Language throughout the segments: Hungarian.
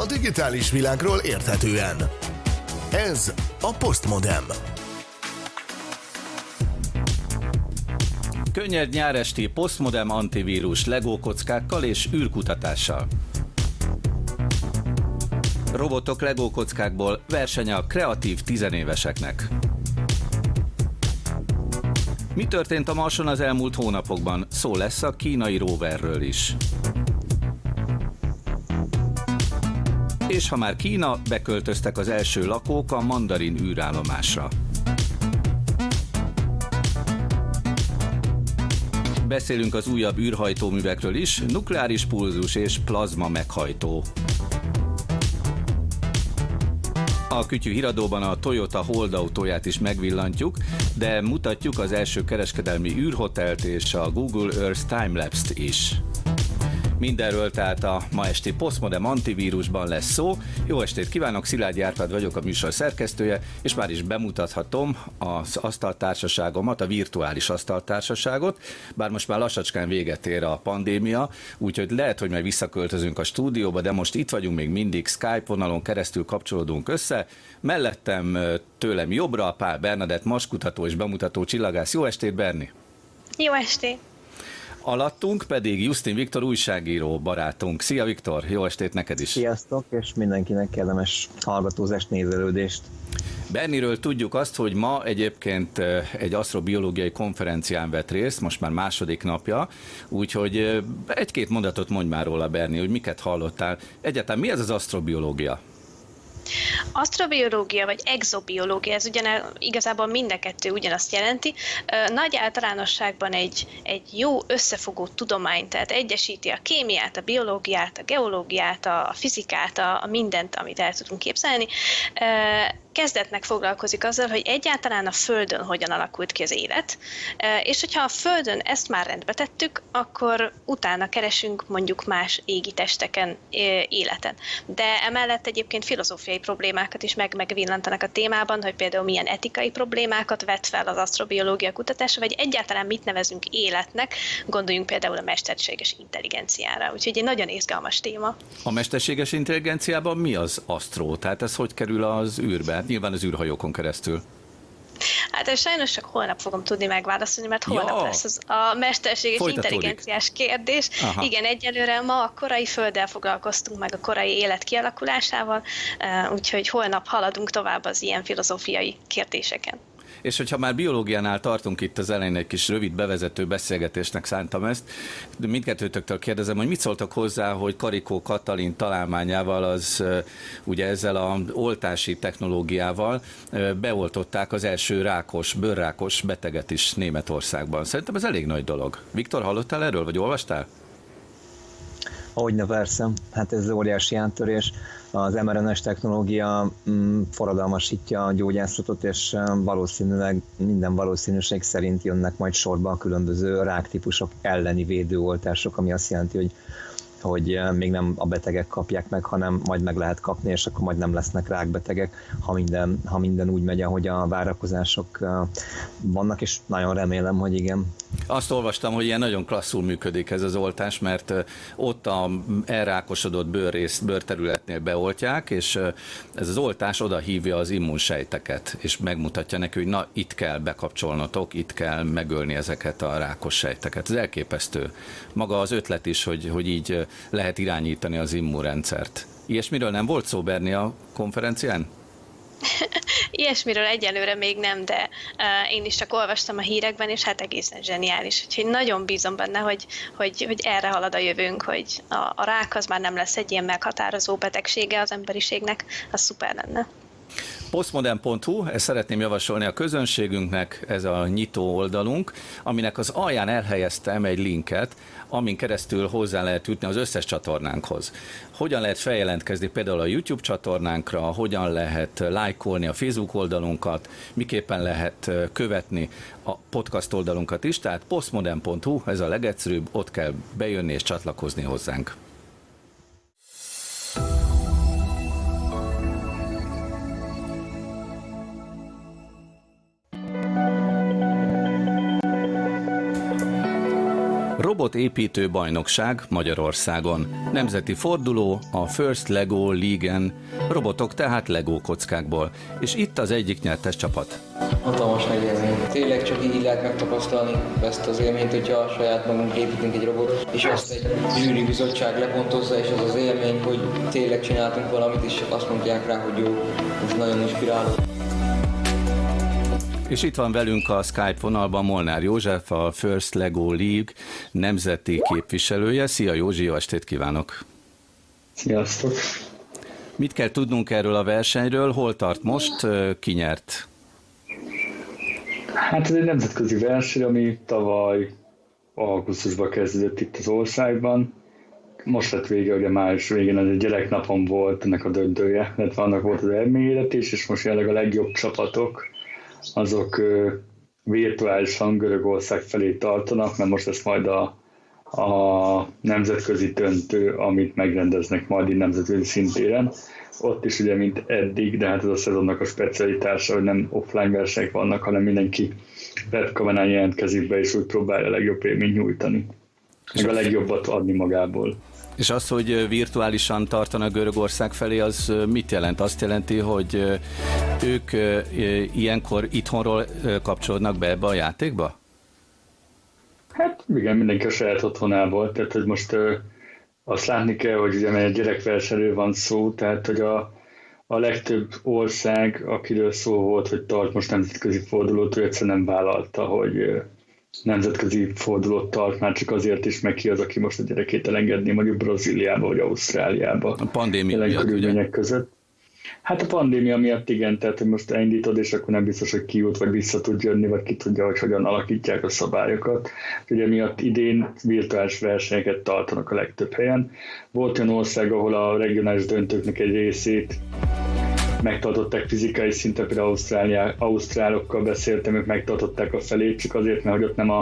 A digitális világról érthetően. Ez a Postmodem. Könnyed nyáresti Postmodem antivírus legókockákkal és űrkutatással. Robotok legókockákból verseny a kreatív tizenéveseknek. Mi történt a Marson az elmúlt hónapokban? Szó lesz a kínai roverről is. És ha már Kína, beköltöztek az első lakók a mandarin űrállomásra. Beszélünk az újabb űrhajtóművekről is, nukleáris pulzus és plazma meghajtó. A kütyű híradóban a Toyota Hold autóját is megvillantjuk, de mutatjuk az első kereskedelmi űrhotelt és a Google Earth Timelapse-t is. Mindenről tehát a ma esti Postmodem antivírusban lesz szó. Jó estét kívánok, Szilágyi Árpád vagyok a műsor szerkesztője, és már is bemutathatom az asztaltársaságomat, a virtuális asztaltársaságot, bár most már lassacskán véget ér a pandémia, úgyhogy lehet, hogy majd visszaköltözünk a stúdióba, de most itt vagyunk még mindig, Skype vonalon keresztül kapcsolódunk össze. Mellettem tőlem jobbra Pál Bernadett, maskutató és bemutató csillagász. Jó estét, Berni! Jó estét! Alattunk pedig Justin Viktor újságíró barátunk. Szia Viktor, jó estét neked is! Sziasztok, és mindenkinek kellemes hallgatózást, nézelődést! Berniről tudjuk azt, hogy ma egyébként egy asztrobiológiai konferencián vett részt, most már második napja, úgyhogy egy-két mondatot mondj már róla, Berni, hogy miket hallottál. Egyáltalán mi ez az asztrobiológia? Asztrobiológia vagy exobiológia, ez ugyan igazából mind a kettő ugyanazt jelenti. Nagy általánosságban egy, egy jó összefogó tudomány, tehát egyesíti a kémiát, a biológiát, a geológiát, a fizikát, a, a mindent, amit el tudunk képzelni kezdetnek foglalkozik azzal, hogy egyáltalán a Földön hogyan alakult ki az élet, és hogyha a Földön ezt már rendbe tettük, akkor utána keresünk mondjuk más égi testeken életen. De emellett egyébként filozófiai problémákat is meg megvillantanak a témában, hogy például milyen etikai problémákat vet fel az asztrobiológia kutatása, vagy egyáltalán mit nevezünk életnek, gondoljunk például a mesterséges intelligenciára. Úgyhogy egy nagyon izgalmas téma. A mesterséges intelligenciában mi az asztró? Tehát ez hogy kerül az űrbe? Hát nyilván az űrhajókon keresztül. Hát ez sajnos csak holnap fogom tudni megválaszolni, mert holnap ja. lesz az a mesterséges intelligenciás kérdés. Aha. Igen, egyelőre ma a korai földdel foglalkoztunk meg a korai élet kialakulásával, úgyhogy holnap haladunk tovább az ilyen filozófiai kérdéseken. És hogyha már biológiánál tartunk itt az elején egy kis rövid bevezető beszélgetésnek szántam ezt, de mindkettőtöktől kérdezem, hogy mit szóltak hozzá, hogy Karikó Katalin találmányával, az ugye ezzel a oltási technológiával beoltották az első rákos, bőrrákos beteget is Németországban. Szerintem ez elég nagy dolog. Viktor, hallottál erről, vagy olvastál? Hogyne, persze. Hát ez óriási áttörés. Az mRNS technológia mm, forradalmasítja a gyógyászatot, és valószínűleg minden valószínűség szerint jönnek majd sorba a különböző ráktípusok elleni védőoltások, ami azt jelenti, hogy hogy még nem a betegek kapják meg, hanem majd meg lehet kapni, és akkor majd nem lesznek rákbetegek, ha minden, ha minden úgy megy, ahogy a várakozások vannak, és nagyon remélem, hogy igen. Azt olvastam, hogy ilyen nagyon klasszul működik ez az oltás, mert ott a elrákosodott bőrrészt, bőrterületnél beoltják, és ez az oltás oda hívja az immunsejteket, és megmutatja neki, hogy na, itt kell bekapcsolnotok, itt kell megölni ezeket a rákos sejteket. Ez elképesztő. Maga az ötlet is, hogy, hogy így lehet irányítani az immunrendszert. Ilyesmiről nem volt szó, Berni, a konferencián? Ilyesmiről egyelőre még nem, de uh, én is csak olvastam a hírekben, és hát egészen zseniális. Úgyhogy nagyon bízom benne, hogy, hogy, hogy erre halad a jövőnk, hogy a, a rák az már nem lesz egy ilyen meghatározó betegsége az emberiségnek, az szuper lenne. Postmodern.hu, ezt szeretném javasolni a közönségünknek, ez a nyitó oldalunk, aminek az alján elhelyeztem egy linket, amin keresztül hozzá lehet jutni az összes csatornánkhoz. Hogyan lehet feljelentkezni például a YouTube csatornánkra, hogyan lehet lájkolni a Facebook oldalunkat, miképpen lehet követni a podcast oldalunkat is, tehát postmodern.hu, ez a legegyszerűbb, ott kell bejönni és csatlakozni hozzánk. Robotépítő bajnokság Magyarországon. Nemzeti forduló a First Lego League-en. Robotok tehát Lego kockákból. És itt az egyik nyertes csapat. Hatalmas nagy élmény. Tényleg csak így lehet megtapasztalni ezt az élményt, hogyha saját magunk építünk egy robot, és azt egy zsűri bizottság lepontozza, és az az élmény, hogy tényleg csináltunk valamit, és azt mondják rá, hogy jó, ez nagyon inspiráló. És itt van velünk a Skype vonalban Molnár József, a First Lego League nemzeti képviselője. Szia Józsi, jó estét kívánok! Sziasztok! Mit kell tudnunk erről a versenyről? Hol tart most? Ki nyert? Hát ez egy nemzetközi verseny, ami tavaly augusztusban kezdődött itt az országban. Most lett vége, ugye május végén, ez egy gyereknapon volt ennek a döntője, illetve annak volt az eredményéletés, és most jelenleg a legjobb csapatok, azok virtuálisan Görögország felé tartanak, mert most lesz majd a, a nemzetközi döntő, amit megrendeznek majd így nemzetközi szintéren. Ott is ugye, mint eddig, de hát ez a szezonnak a specialitása, hogy nem offline versenyek vannak, hanem mindenki webkamerán jelentkezik be, és úgy próbálja a legjobb élményt nyújtani. Meg a legjobbat adni magából. És az, hogy virtuálisan tartanak Görögország felé, az mit jelent? Azt jelenti, hogy ők ilyenkor itthonról kapcsolódnak be ebbe a játékba? Hát igen, mindenki a saját otthonából. Tehát, hogy most azt látni kell, hogy ugye egy gyerekversenyről van szó, tehát, hogy a, a legtöbb ország, akiről szó volt, hogy tart most nemzetközi fordulót, ő egyszerűen nem vállalta, hogy nemzetközi fordulót tart, már csak azért is, meg ki az, aki most a gyerekét elengedni mondjuk Brazíliába vagy Ausztráliába. A pandémia miatt, ugye? között. Hát a pandémia miatt igen, tehát hogy most elindítod, és akkor nem biztos, hogy kijut, vagy vissza tud jönni, vagy ki tudja, hogy hogyan alakítják a szabályokat. Ugye miatt idén virtuális versenyeket tartanak a legtöbb helyen. Volt olyan ország, ahol a regionális döntőknek egy részét megtartották fizikai szinten, például Ausztrália, ausztrálokkal beszéltem, ők megtartották a felét, csak azért, mert hogy ott nem a,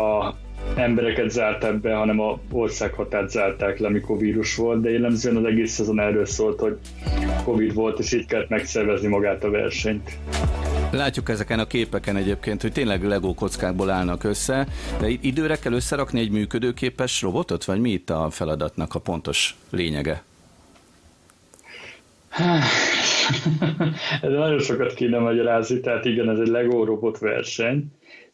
a embereket zárták be, hanem a országhatárt zárták le, amikor vírus volt, de jellemzően az egész szezon erről szólt, hogy Covid volt, és így kellett megszervezni magát a versenyt. Látjuk ezeken a képeken egyébként, hogy tényleg Lego kockákból állnak össze, de időre kell összerakni egy működőképes robotot, vagy mi itt a feladatnak a pontos lényege? Ez nagyon sokat kéne magyarázni, tehát igen, ez egy Lego robot verseny,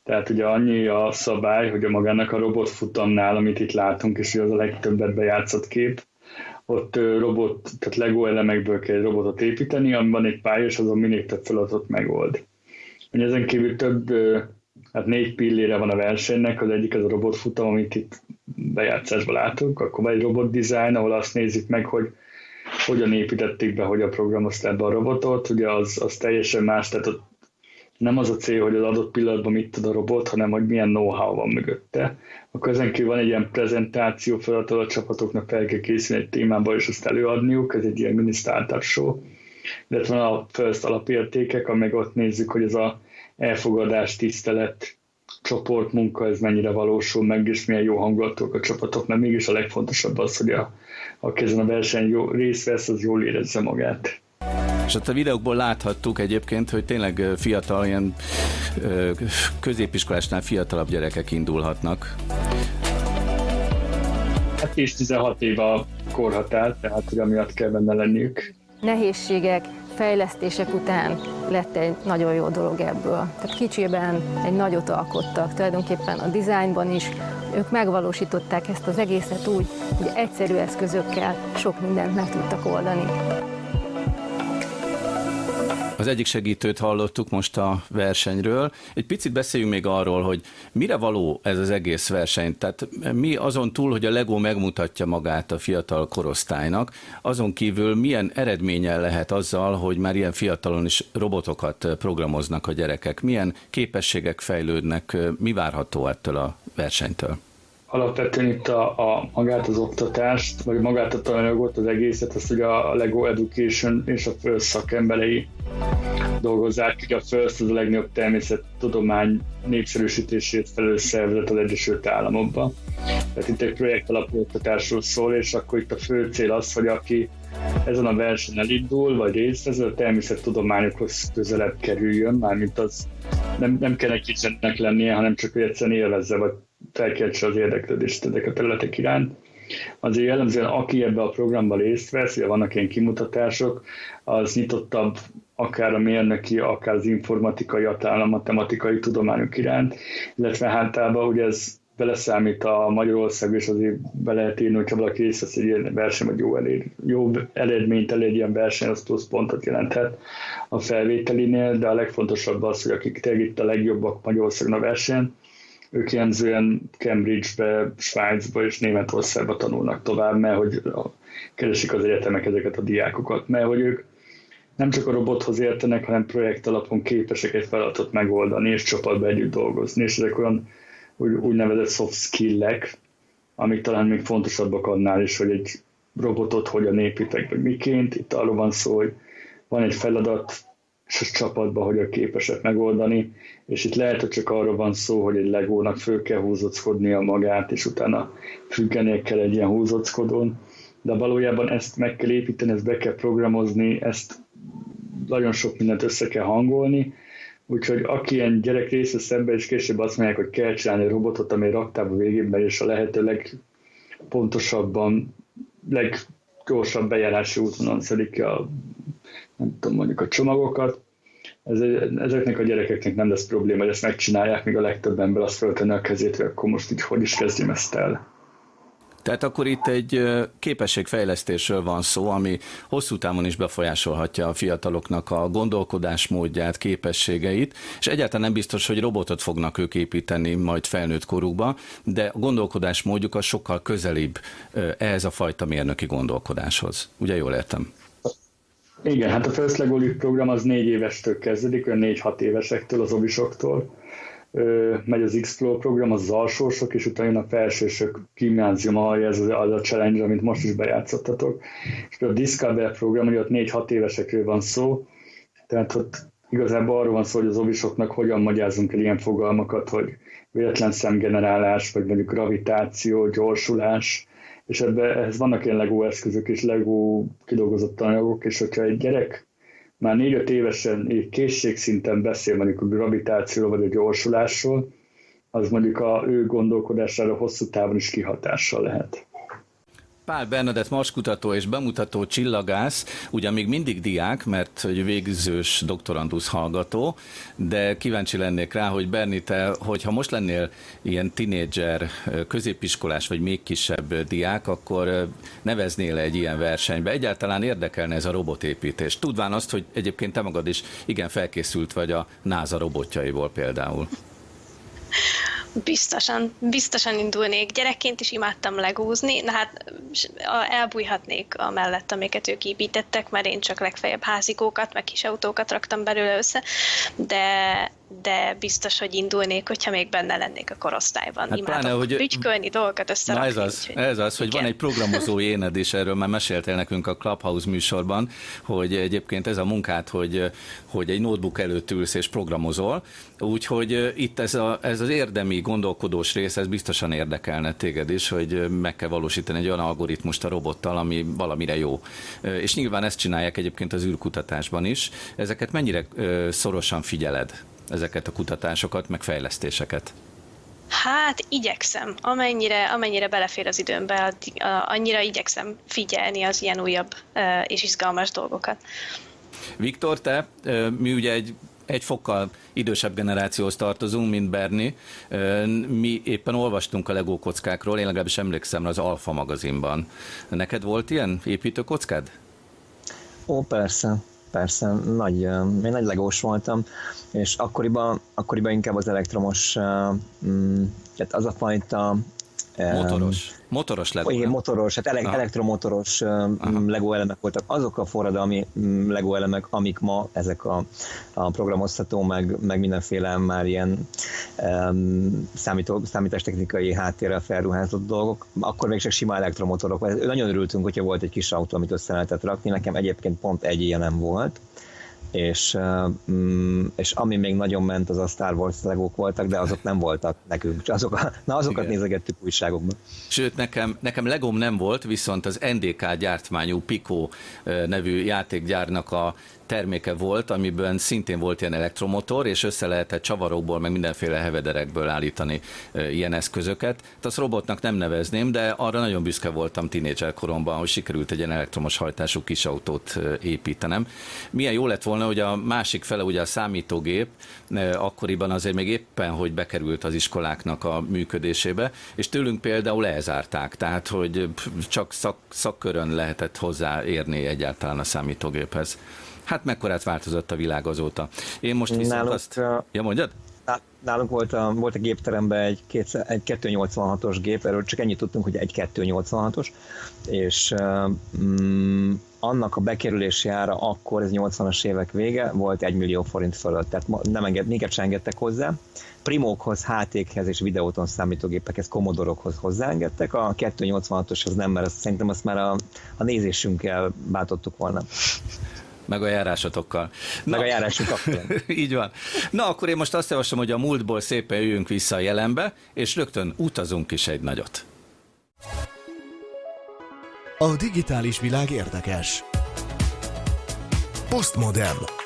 tehát ugye annyi a szabály, hogy a magának a robot futamnál, amit itt látunk, és az a legtöbbet bejátszott kép, ott robot, tehát Lego elemekből kell egy robotot építeni, amiben egy pálya, és azon minél több feladatot megold. Ugye ezen kívül több, hát négy pillére van a versenynek, az egyik az a robotfutam, amit itt bejátszásban látunk, akkor van egy robot design, ahol azt nézik meg, hogy hogyan építették be, hogyan programozták be a robotot, ugye az, az teljesen más, tehát ott nem az a cél, hogy az adott pillanatban mit tud a robot, hanem hogy milyen know-how van mögötte. Akkor ezen kívül van egy ilyen prezentáció feladat, a csapatoknak fel kell készülni egy témába, és azt előadniuk, ez egy ilyen mini startup show. Illetve van a first alapértékek, amelyek ott nézzük, hogy ez a elfogadás, tisztelet, csoportmunka, ez mennyire valósul meg, és milyen jó hangulatok a csapatok, mert mégis a legfontosabb az, hogy a, aki ezen a verseny jó, részt vesz, az jól érezze magát. És ott a videókból láthattuk egyébként, hogy tényleg fiatal, ilyen középiskolásnál fiatalabb gyerekek indulhatnak. Hát és 16 év a korhatár, tehát hogy amiatt kell benne lenniük. Nehézségek, fejlesztések után lett egy nagyon jó dolog ebből. Tehát kicsiben egy nagyot alkottak, tulajdonképpen a dizájnban is. Ők megvalósították ezt az egészet úgy, hogy egyszerű eszközökkel sok mindent meg tudtak oldani. Az egyik segítőt hallottuk most a versenyről. Egy picit beszéljünk még arról, hogy mire való ez az egész verseny. Tehát mi azon túl, hogy a Lego megmutatja magát a fiatal korosztálynak, azon kívül milyen eredménye lehet azzal, hogy már ilyen fiatalon is robotokat programoznak a gyerekek? Milyen képességek fejlődnek? Mi várható ettől a versenytől? alapvetően itt a, a magát az oktatást, vagy magát a tananyagot, az egészet, azt ugye a Lego Education és a First szakemberei dolgozzák ki. A First az a legnagyobb természettudomány népszerűsítését felelős szervezet az Egyesült Államokban. Tehát itt egy projekt alapú oktatásról szól, és akkor itt a fő cél az, hogy aki ezen a versenyen indul, vagy részt vesz, a természettudományokhoz közelebb kerüljön, mármint az nem, nem kell egy kicsennek lennie, hanem csak hogy egyszerűen élvezze, vagy felkeltse az érdeklődést ezek a területek iránt. Azért jellemzően aki ebbe a programba részt vesz, ugye vannak ilyen kimutatások, az nyitottabb akár a mérnöki, akár az informatikai, akár a matematikai tudományok iránt, illetve általában ugye ez beleszámít a Magyarország, és azért be lehet írni, hogyha valaki részt vesz egy ilyen verseny, vagy jó, elér, jó eredményt elér ilyen verseny, az plusz pontot jelenthet a felvételinél, de a legfontosabb az, hogy akik tényleg itt a legjobbak Magyarországon a versenyen, ők jellemzően Cambridge-be, Svájcba és Németországba tanulnak tovább, mert hogy keresik az egyetemek ezeket a diákokat, mert hogy ők nem csak a robothoz értenek, hanem projekt alapon képesek egy feladatot megoldani, és csapatba együtt dolgozni, és ezek olyan úgy, úgynevezett soft skill-ek, amik talán még fontosabbak annál is, hogy egy robotot hogyan építek, vagy miként. Itt arról van szó, hogy van egy feladat, és a csapatban hogyan képesek megoldani, és itt lehet, hogy csak arról van szó, hogy egy legónak föl kell húzockodnia magát, és utána függenie kell egy ilyen húzockodón, de valójában ezt meg kell építeni, ezt be kell programozni, ezt nagyon sok mindent össze kell hangolni, úgyhogy aki ilyen gyerek része szembe, és később azt mondják, hogy kell csinálni a robotot, ami raktába végén és a lehető legpontosabban, leggyorsabb bejárási útvonalon szedik ki a, nem tudom, mondjuk a csomagokat, ez, ezeknek a gyerekeknek nem lesz probléma, hogy ezt megcsinálják, míg a legtöbb ember azt föltenni a kezét, hogy akkor most így hogy is kezdjem ezt el. Tehát akkor itt egy képességfejlesztésről van szó, ami hosszú távon is befolyásolhatja a fiataloknak a gondolkodásmódját, képességeit, és egyáltalán nem biztos, hogy robotot fognak ők építeni majd felnőtt korukba, de a gondolkodásmódjuk az sokkal közelibb ehhez a fajta mérnöki gondolkodáshoz. Ugye jól értem? Igen, hát a First Lego program az négy évestől kezdődik, olyan négy-hat évesektől, az obisoktól, megy az Explore program, az az alsósok, és utána a felsősök gimnáziuma, ez az, az a challenge, amit most is bejátszottatok. És a Discover program, hogy ott 4-6 évesekről van szó, tehát ott igazából arról van szó, hogy az obisoknak hogyan magyarázunk el ilyen fogalmakat, hogy véletlen szemgenerálás, vagy mondjuk gravitáció, gyorsulás, és ebbe, ehhez vannak ilyen LEGO eszközök és LEGO kidolgozott anyagok, és hogyha egy gyerek már négy-öt évesen így készségszinten beszél mondjuk a gravitációról vagy a gyorsulásról, az mondjuk a ő gondolkodására hosszú távon is kihatással lehet. Pál Bernadett marskutató és bemutató csillagász, ugyan még mindig diák, mert hogy végzős doktorandusz hallgató, de kíváncsi lennék rá, hogy Berni, te, hogyha most lennél ilyen tinédzser, középiskolás vagy még kisebb diák, akkor neveznél egy ilyen versenybe. Egyáltalán érdekelne ez a robotépítés. Tudván azt, hogy egyébként te magad is igen felkészült vagy a NASA robotjaiból például. Biztosan, biztosan indulnék. Gyerekként is imádtam legúzni, na hát elbújhatnék a mellett, amiket ők építettek, mert én csak legfeljebb házikókat, meg kis autókat raktam belőle össze, de, de biztos, hogy indulnék, hogyha még benne lennék a korosztályban. Hát Imádok pláne, hogy ügykölni dolgokat összerakni. Ez az, úgy, ez az hogy igen. van egy programozó éned is, erről már meséltél nekünk a Clubhouse műsorban, hogy egyébként ez a munkát, hogy, hogy egy notebook előtt ülsz és programozol, úgyhogy itt ez, a, ez az érdemi gondolkodós rész, ez biztosan érdekelne téged is, hogy meg kell valósítani egy olyan algoritmust a robottal, ami valamire jó. És nyilván ezt csinálják egyébként az űrkutatásban is. Ezeket mennyire szorosan figyeled? ezeket a kutatásokat, meg fejlesztéseket? Hát igyekszem, amennyire, amennyire belefér az időmbe, annyira igyekszem figyelni az ilyen újabb és izgalmas dolgokat. Viktor, te, mi ugye egy egy fokkal idősebb generációhoz tartozunk, mint Berni. Mi éppen olvastunk a Lego kockákról, én legalábbis emlékszem az Alfa magazinban. Neked volt ilyen építőkockád? Ó, persze persze, nagy, én nagy legós voltam, és akkoriban, akkoriban inkább az elektromos, mm, tehát az a fajta Motoros. Motoros Lego. Igen, motoros, hát ele- elektromotoros Aha. Lego elemek voltak. Azok a forradalmi Lego elemek, amik ma ezek a, a programozható, meg, meg mindenféle már ilyen um, számító, számítástechnikai háttérrel felruházott dolgok. Akkor még csak sima elektromotorok. Nagyon örültünk, hogyha volt egy kis autó, amit össze lehetett rakni. Nekem egyébként pont egy ilyen nem volt és, mm, és ami még nagyon ment, az a Star Wars legók voltak, de azok nem voltak nekünk, azok, na azokat Igen. nézegettük újságokban. Sőt, nekem, nekem legom nem volt, viszont az NDK gyártmányú Pico nevű játékgyárnak a terméke volt, amiben szintén volt ilyen elektromotor, és össze lehetett csavarokból, meg mindenféle hevederekből állítani ilyen eszközöket. Tehát azt robotnak nem nevezném, de arra nagyon büszke voltam tínédzser koromban, hogy sikerült egy ilyen elektromos hajtású kis autót építenem. Milyen jó lett volna, hogy a másik fele, ugye a számítógép, akkoriban azért még éppen, hogy bekerült az iskoláknak a működésébe, és tőlünk például elzárták, tehát hogy csak szak, szakkörön lehetett hozzáérni egyáltalán a számítógéphez. Hát mekkorát változott a világ azóta. Én most viszont Nálunk, azt... Ja, mondjad? Nálunk volt a, volt a gépteremben egy, egy 286-os gép, erről csak ennyit tudtunk, hogy egy 286-os, és um, annak a bekerülési ára akkor, ez 80-as évek vége, volt 1 millió forint fölött, tehát nem enged, minket sem engedtek hozzá. Primókhoz, HT-hez és videóton számítógépekhez, komodorokhoz hozzáengedtek, a 286-os az nem, mert azt, szerintem azt már a, a nézésünkkel bátottuk volna. Meg a járásotokkal. Meg Na, a járásokkal. így van. Na, akkor én most azt javaslom, hogy a múltból szépen jöjjünk vissza a jelenbe, és rögtön utazunk is egy nagyot. A digitális világ érdekes. Postmodern.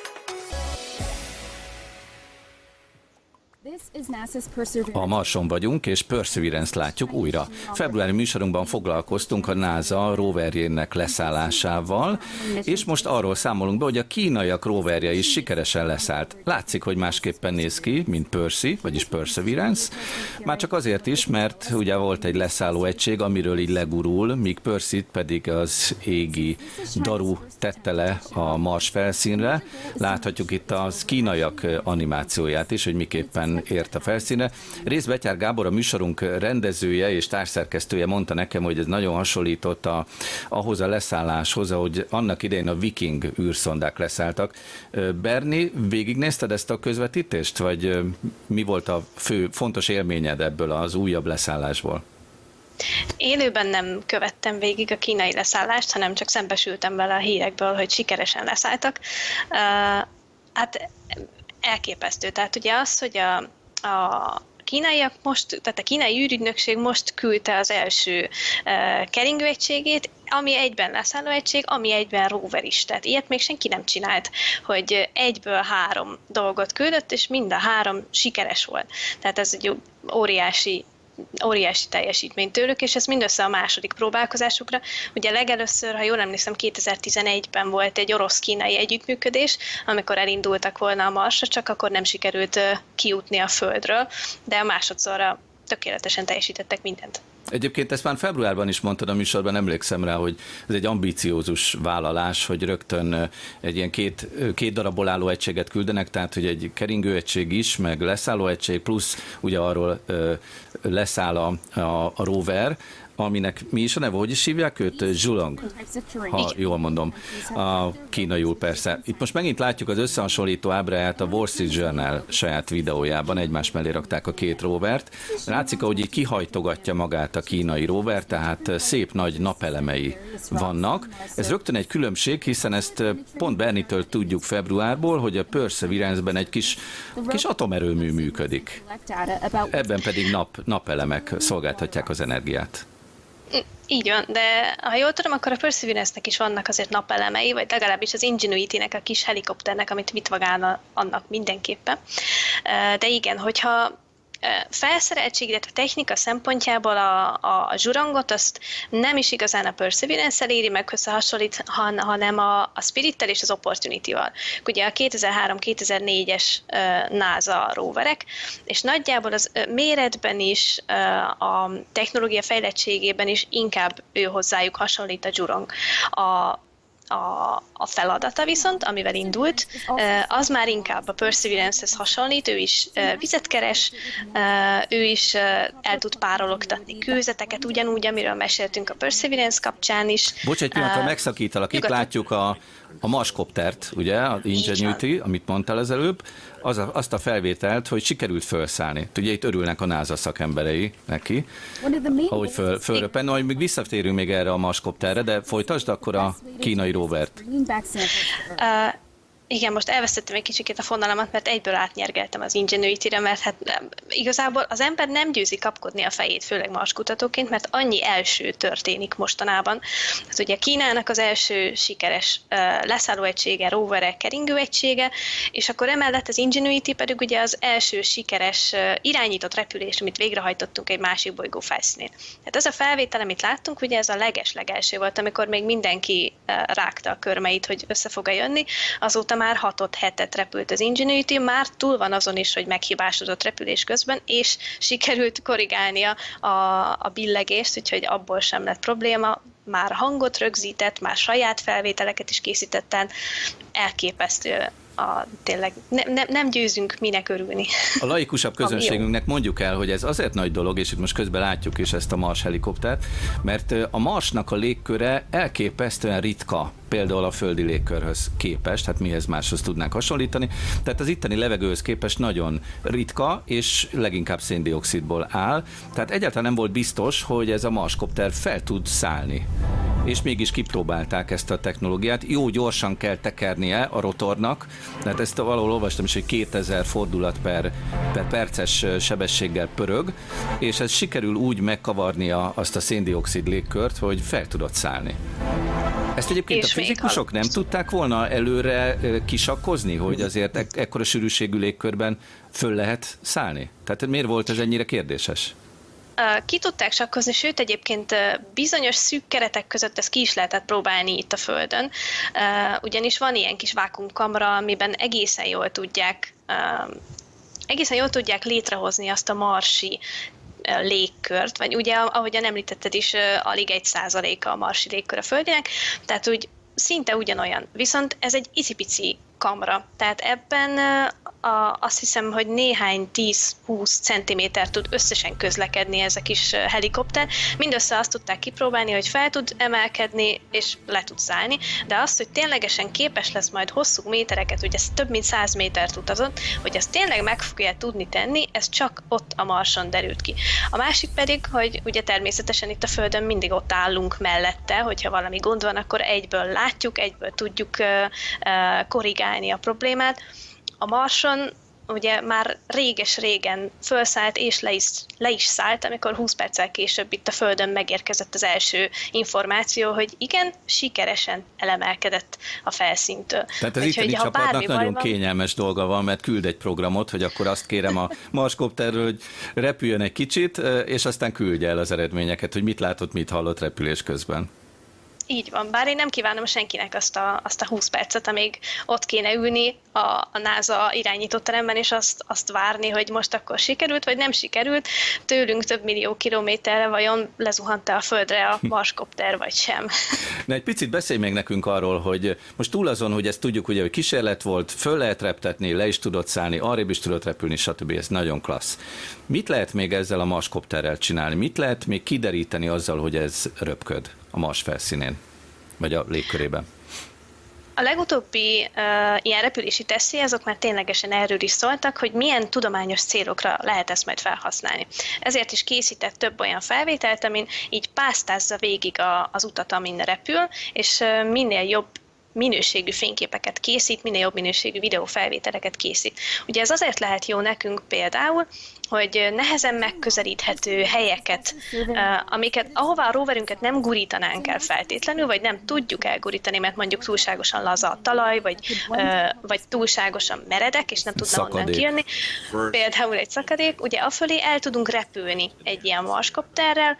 A Marson vagyunk, és Perseverance látjuk újra. Februári műsorunkban foglalkoztunk a NASA roverjének leszállásával, és most arról számolunk be, hogy a kínaiak roverja is sikeresen leszállt. Látszik, hogy másképpen néz ki, mint Percy, vagyis Perseverance. Már csak azért is, mert ugye volt egy leszálló egység, amiről így legurul, míg percy pedig az égi daru tette le a Mars felszínre. Láthatjuk itt az kínaiak animációját is, hogy miképpen ért a felszíne. Rész Betyár Gábor, a műsorunk rendezője és társszerkesztője mondta nekem, hogy ez nagyon hasonlított a, ahhoz a leszálláshoz, ahogy annak idején a viking űrszondák leszálltak. Berni, végignézted ezt a közvetítést, vagy mi volt a fő fontos élményed ebből az újabb leszállásból? Élőben nem követtem végig a kínai leszállást, hanem csak szembesültem vele a hírekből, hogy sikeresen leszálltak. Uh, hát elképesztő. Tehát ugye az, hogy a, a kínaiak most, tehát a kínai űrügynökség most küldte az első uh, keringőegységét, ami egyben leszálló egység, ami egyben rover is. Tehát ilyet még senki nem csinált, hogy egyből három dolgot küldött, és mind a három sikeres volt. Tehát ez egy óriási óriási teljesítmény tőlük, és ez mindössze a második próbálkozásukra. Ugye legelőször, ha jól emlékszem, 2011-ben volt egy orosz-kínai együttműködés, amikor elindultak volna a Marsra, csak akkor nem sikerült kijutni a Földről, de a másodszorra tökéletesen teljesítettek mindent. Egyébként ezt már februárban is mondtad a műsorban, emlékszem rá, hogy ez egy ambiciózus vállalás, hogy rögtön egy ilyen két, két darabból álló egységet küldenek, tehát hogy egy keringő egység is, meg leszálló egység, plusz ugye arról leszáll a, a, a rover, aminek mi is a neve, hogy is hívják őt? Zsulong, ha jól mondom. A kínaiul persze. Itt most megint látjuk az összehasonlító ábráját a Wall Street Journal saját videójában, egymás mellé rakták a két rovert. Látszik, hogy így kihajtogatja magát a kínai rover, tehát szép nagy napelemei vannak. Ez rögtön egy különbség, hiszen ezt pont Bernitől tudjuk februárból, hogy a Perseverance-ben egy kis, kis atomerőmű működik. Ebben pedig nap, napelemek szolgáltatják az energiát. Így van, de ha jól tudom, akkor a Perseverance-nek is vannak azért napelemei, vagy legalábbis az Ingenuity-nek, a kis helikopternek, amit vitvagálna annak mindenképpen. De igen, hogyha felszereltség, illetve technika szempontjából a, a, zsurangot azt nem is igazán a Perseverance-el éri meg összehasonlít, han, hanem a, a Spirit-tel és az Opportunity-val. Ugye a 2003-2004-es uh, NASA roverek, és nagyjából az méretben is, a technológia fejlettségében is inkább ő hozzájuk hasonlít a zsurong. A, a, a feladata viszont, amivel indult, az már inkább a Perseverance-hez hasonlít, ő is vizet keres, ő is el tud párologtatni kőzeteket, ugyanúgy, amiről meséltünk a Perseverance kapcsán is. Bocs, egy pillanatra megszakítalak, itt látjuk a, a Marskoptert, ugye, a Ingenuity, amit mondtál az előbb, az a, azt a felvételt, hogy sikerült felszállni. Ugye itt örülnek a NASA szakemberei neki, ahogy föl, fölröppen. Majd még visszatérünk még erre a Marskopterre, de folytasd akkor a kínai rovert. Uh, igen, most elvesztettem egy kicsikét a fonalamat, mert egyből átnyergeltem az Ingenuity-re, mert hát nem, igazából az ember nem győzi kapkodni a fejét, főleg Mars kutatóként, mert annyi első történik mostanában. Hát ugye Kínának az első sikeres uh, leszállóegysége, roverek, keringőegysége, és akkor emellett az Ingenuity pedig ugye az első sikeres uh, irányított repülés, amit végrehajtottunk egy másik bolygó felszínén. Tehát ez a felvétel, amit láttunk, ugye ez a leges-legelső volt, amikor még mindenki uh, rágta a körmeit, hogy össze fog jönni, azóta már 6 hetet repült az Ingenuity, már túl van azon is, hogy meghibásodott repülés közben, és sikerült korrigálnia a, a billegést, úgyhogy abból sem lett probléma, már hangot rögzített, már saját felvételeket is készítetten, elképesztő a, tényleg ne, ne, nem győzünk minek örülni. A laikusabb közönségünknek mondjuk el, hogy ez azért nagy dolog, és itt most közben látjuk is ezt a Mars helikoptert, mert a Marsnak a légköre elképesztően ritka például a földi légkörhöz képest, hát mihez máshoz tudnánk hasonlítani. Tehát az itteni levegőhöz képest nagyon ritka, és leginkább széndiokszidból áll. Tehát egyáltalán nem volt biztos, hogy ez a Marskopter fel tud szállni és mégis kipróbálták ezt a technológiát. Jó gyorsan kell tekernie a rotornak, tehát ezt valahol olvastam is, hogy 2000 fordulat per, per perces sebességgel pörög, és ez sikerül úgy megkavarnia azt a széndiokszid légkört, hogy fel tudott szállni. Ezt egyébként és a fizikusok nem tudták volna előre kisakkozni, hogy azért ek- ekkora sűrűségű légkörben föl lehet szállni? Tehát miért volt ez ennyire kérdéses? ki tudták sakkozni, sőt egyébként bizonyos szűk keretek között ezt ki is lehetett próbálni itt a Földön, ugyanis van ilyen kis vákumkamra, amiben egészen jól tudják egészen jól tudják létrehozni azt a marsi légkört, vagy ugye, ahogyan említetted is, alig egy százaléka a marsi légkör a Földjének, tehát úgy szinte ugyanolyan. Viszont ez egy icipici kamra. Tehát ebben a, azt hiszem, hogy néhány 10-20 centiméter tud összesen közlekedni ez a kis helikopter. Mindössze azt tudták kipróbálni, hogy fel tud emelkedni, és le tud szállni, de azt, hogy ténylegesen képes lesz majd hosszú métereket, ugye ez több mint 100 métert utazott, hogy ezt tényleg meg fogja tudni tenni, ez csak ott a Marson derült ki. A másik pedig, hogy ugye természetesen itt a Földön mindig ott állunk mellette, hogyha valami gond van, akkor egyből látjuk, egyből tudjuk korrigálni a problémát, a Marson ugye már réges-régen felszállt és le is, le is szállt, amikor 20 perccel később itt a Földön megérkezett az első információ, hogy igen, sikeresen elemelkedett a felszíntől. Tehát az Úgy, itteni csapatnak nagyon van... kényelmes dolga van, mert küld egy programot, hogy akkor azt kérem a Marskopterről, hogy repüljön egy kicsit, és aztán küldje el az eredményeket, hogy mit látott, mit hallott repülés közben. Így van, bár én nem kívánom senkinek azt a, azt a 20 percet, amíg ott kéne ülni a, a NASA irányított teremben, és azt, azt várni, hogy most akkor sikerült, vagy nem sikerült. Tőlünk több millió kilométerre vajon lezuhant-e a Földre a Marskopter, vagy sem. Na egy picit beszélj még nekünk arról, hogy most túl azon, hogy ezt tudjuk, ugye, hogy kísérlet volt, föl lehet reptetni, le is tudott szállni, arrébb is tudott repülni, stb. Ez nagyon klassz. Mit lehet még ezzel a Marskopterrel csinálni? Mit lehet még kideríteni azzal, hogy ez röpköd? a Mars felszínén, vagy a légkörében? A legutóbbi uh, ilyen repülési teszti, azok már ténylegesen erről is szóltak, hogy milyen tudományos célokra lehet ezt majd felhasználni. Ezért is készített több olyan felvételt, amin így pásztázza végig a, az utat, amin repül, és uh, minél jobb minőségű fényképeket készít, minél jobb minőségű videófelvételeket készít. Ugye ez azért lehet jó nekünk például, hogy nehezen megközelíthető helyeket, amiket, ahová a roverünket nem gurítanánk el feltétlenül, vagy nem tudjuk elgurítani, mert mondjuk túlságosan laza a talaj, vagy, vagy túlságosan meredek, és nem tudna szakadék. onnan kijönni. Például egy szakadék, ugye afölé el tudunk repülni egy ilyen marskopterrel,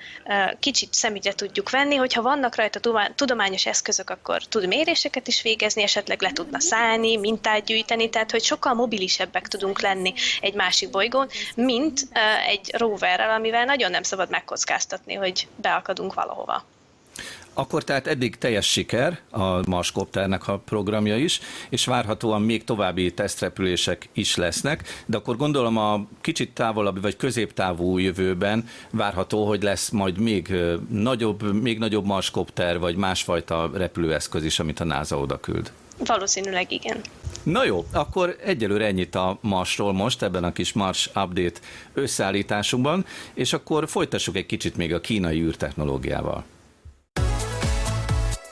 kicsit szemügyre tudjuk venni, hogyha vannak rajta tudományos eszközök, akkor tud méréseket is végezni, esetleg le tudna szállni, mintát gyűjteni, tehát hogy sokkal mobilisebbek tudunk lenni egy másik bolygón, mi mint egy roverrel, amivel nagyon nem szabad megkockáztatni, hogy beakadunk valahova. Akkor tehát eddig teljes siker a Marskopternek a programja is, és várhatóan még további tesztrepülések is lesznek, de akkor gondolom a kicsit távolabb vagy középtávú jövőben várható, hogy lesz majd még nagyobb, még nagyobb Marskopter, vagy másfajta repülőeszköz is, amit a NASA oda küld. Valószínűleg igen. Na jó, akkor egyelőre ennyit a Marsról most, ebben a kis Mars Update összeállításunkban, és akkor folytassuk egy kicsit még a kínai űrtechnológiával.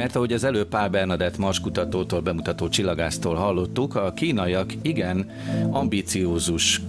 Mert ahogy az előbb Pál Bernadett Mars kutatótól bemutató csillagásztól hallottuk, a kínaiak igen ambiciózus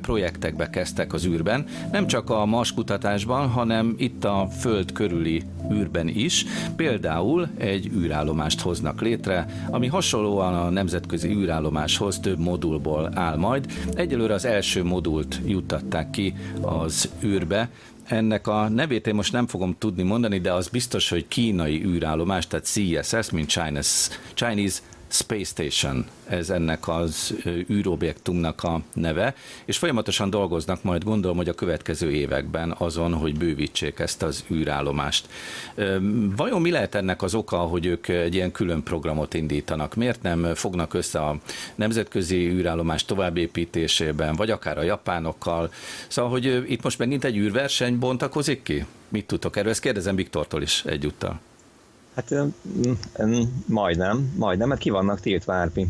projektekbe kezdtek az űrben, nem csak a Mars kutatásban, hanem itt a Föld körüli űrben is. Például egy űrállomást hoznak létre, ami hasonlóan a nemzetközi űrállomáshoz több modulból áll majd. Egyelőre az első modult juttatták ki az űrbe, ennek a nevét én most nem fogom tudni mondani, de az biztos, hogy kínai űrállomás, tehát CSS, mint Chinese, Chinese Space Station, ez ennek az űrobjektumnak a neve, és folyamatosan dolgoznak majd gondolom, hogy a következő években azon, hogy bővítsék ezt az űrállomást. Vajon mi lehet ennek az oka, hogy ők egy ilyen külön programot indítanak? Miért nem fognak össze a nemzetközi űrállomás továbbépítésében, vagy akár a japánokkal? Szóval, hogy itt most megint egy űrverseny bontakozik ki? Mit tudtok erről? Ezt kérdezem Viktortól is egyúttal. Hát majdnem, majdnem, mert ki vannak tiltva árpi.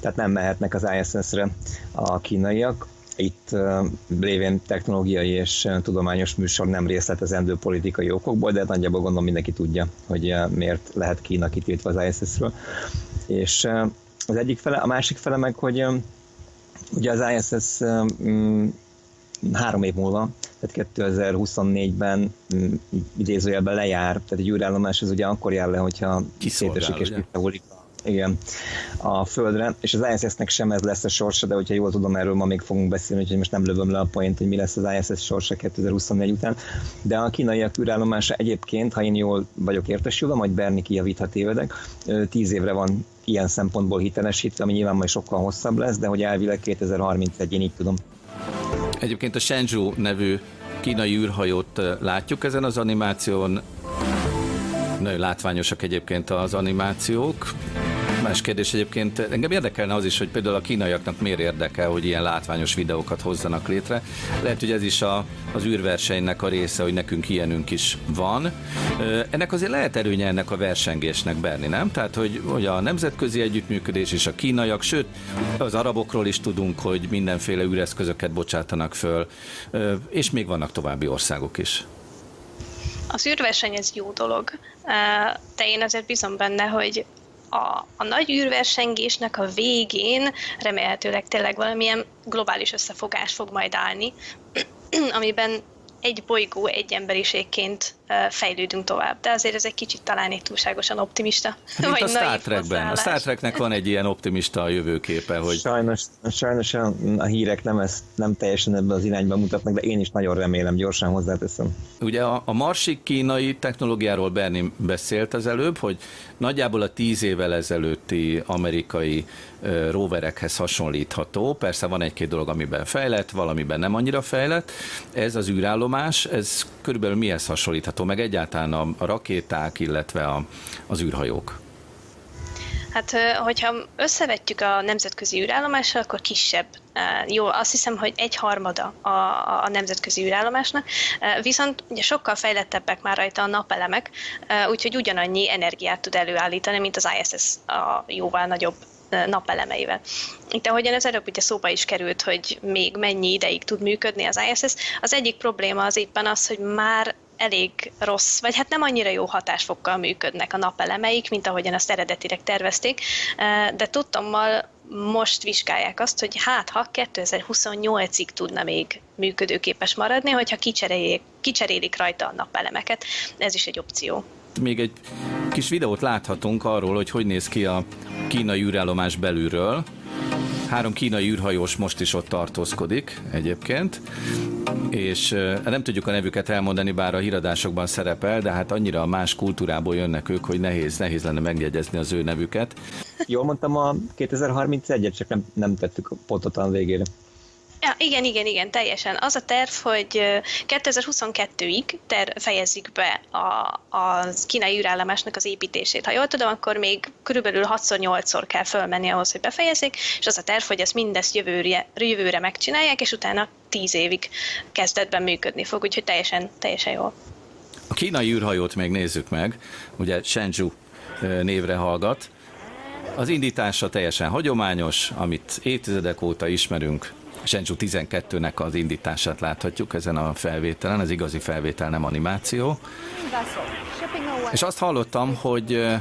Tehát nem mehetnek az ISS-re a kínaiak. Itt lévén technológiai és tudományos műsor nem részletezendő politikai okokból, de nagyjából gondolom mindenki tudja, hogy miért lehet Kína kitiltva az ISS-ről. És az egyik fele, a másik fele meg, hogy ugye az ISS három év múlva, tehát 2024-ben mm, idézőjelben lejár, tehát egy űrállomás az ugye akkor jár le, hogyha szétesik és visszahullik igen, a Földre, és az ISS-nek sem ez lesz a sorsa, de hogyha jól tudom, erről ma még fogunk beszélni, úgyhogy most nem lövöm le a point, hogy mi lesz az ISS sorsa 2024 után. De a kínaiak űrállomása egyébként, ha én jól vagyok értesülve, majd Berni kijavíthat tévedek, tíz évre van ilyen szempontból hitelesítve, ami nyilván majd sokkal hosszabb lesz, de hogy elvileg 2031, én így tudom. Egyébként a Shenzhou nevű kínai űrhajót látjuk ezen az animáción. Nagyon látványosak egyébként az animációk. Más kérdés egyébként, engem érdekelne az is, hogy például a kínaiaknak miért érdekel, hogy ilyen látványos videókat hozzanak létre. Lehet, hogy ez is a, az űrversenynek a része, hogy nekünk ilyenünk is van. Ennek azért lehet előnye ennek a versengésnek, Berni, nem? Tehát, hogy, hogy a nemzetközi együttműködés és a kínaiak, sőt, az arabokról is tudunk, hogy mindenféle űreszközöket bocsátanak föl, és még vannak további országok is. Az űrverseny ez jó dolog, de én azért bízom benne, hogy a, a nagy űrversengésnek a végén remélhetőleg tényleg valamilyen globális összefogás fog majd állni, amiben egy bolygó, egy emberiségként fejlődünk tovább. De azért ez egy kicsit talán egy túlságosan optimista. Mint vagy a Star Trekben. A Star Treknek van egy ilyen optimista a jövőképe, hogy... Sajnos, sajnos a, a hírek nem, ezt, nem teljesen ebbe az irányba mutatnak, de én is nagyon remélem, gyorsan hozzáteszem. Ugye a, a marsik kínai technológiáról Berni beszélt az előbb, hogy nagyjából a tíz évvel ezelőtti amerikai roverekhez hasonlítható. Persze van egy-két dolog, amiben fejlett, valamiben nem annyira fejlett. Ez az űrállomás, ez körülbelül mihez hasonlítható, meg egyáltalán a, a rakéták, illetve a, az űrhajók? Hát, hogyha összevetjük a nemzetközi űrállomással, akkor kisebb. Jó, azt hiszem, hogy egy harmada a, a nemzetközi űrállomásnak, viszont ugye sokkal fejlettebbek már rajta a napelemek, úgyhogy ugyanannyi energiát tud előállítani, mint az ISS a jóval nagyobb napelemeivel. Itt ahogyan az előbb ugye szóba is került, hogy még mennyi ideig tud működni az ISS, az egyik probléma az éppen az, hogy már elég rossz, vagy hát nem annyira jó hatásfokkal működnek a napelemeik, mint ahogyan azt eredetileg tervezték, de tudtommal most vizsgálják azt, hogy hát ha 2028-ig tudna még működőképes maradni, hogyha kicserélik, kicserélik rajta a napelemeket. Ez is egy opció. Még egy kis videót láthatunk arról, hogy hogy néz ki a kínai űrállomás belülről. Három kínai űrhajós most is ott tartózkodik egyébként, és nem tudjuk a nevüket elmondani, bár a híradásokban szerepel, de hát annyira más kultúrából jönnek ők, hogy nehéz, nehéz lenne megjegyezni az ő nevüket. Jól mondtam a 2031-et, csak nem, nem tettük a pontot a végére. Ja, igen, igen, igen, teljesen. Az a terv, hogy 2022-ig ter- fejezik be a, a kínai űrállomásnak az építését. Ha jól tudom, akkor még körülbelül 6-8-szor kell fölmenni ahhoz, hogy befejezik, és az a terv, hogy ezt mindezt jövőre, jövőre megcsinálják, és utána 10 évig kezdetben működni fog, úgyhogy teljesen, teljesen jó. A kínai űrhajót még nézzük meg, ugye Shenzhou névre hallgat, Az indítása teljesen hagyományos, amit évtizedek óta ismerünk, Shenzhou 12-nek az indítását láthatjuk ezen a felvételen, ez igazi felvétel, nem animáció. És azt hallottam, hogy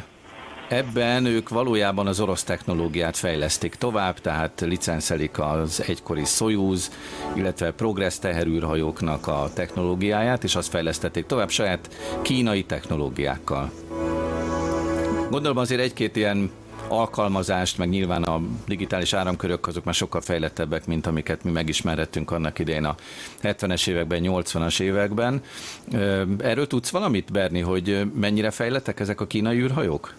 Ebben ők valójában az orosz technológiát fejlesztik tovább, tehát licenszelik az egykori Soyuz, illetve Progress teherűrhajóknak a technológiáját, és azt fejlesztették tovább saját kínai technológiákkal. Gondolom azért egy-két ilyen alkalmazást, meg nyilván a digitális áramkörök azok már sokkal fejlettebbek, mint amiket mi megismerhettünk annak idején a 70-es években, 80-as években. Erről tudsz valamit, Berni, hogy mennyire fejlettek ezek a kínai űrhajók?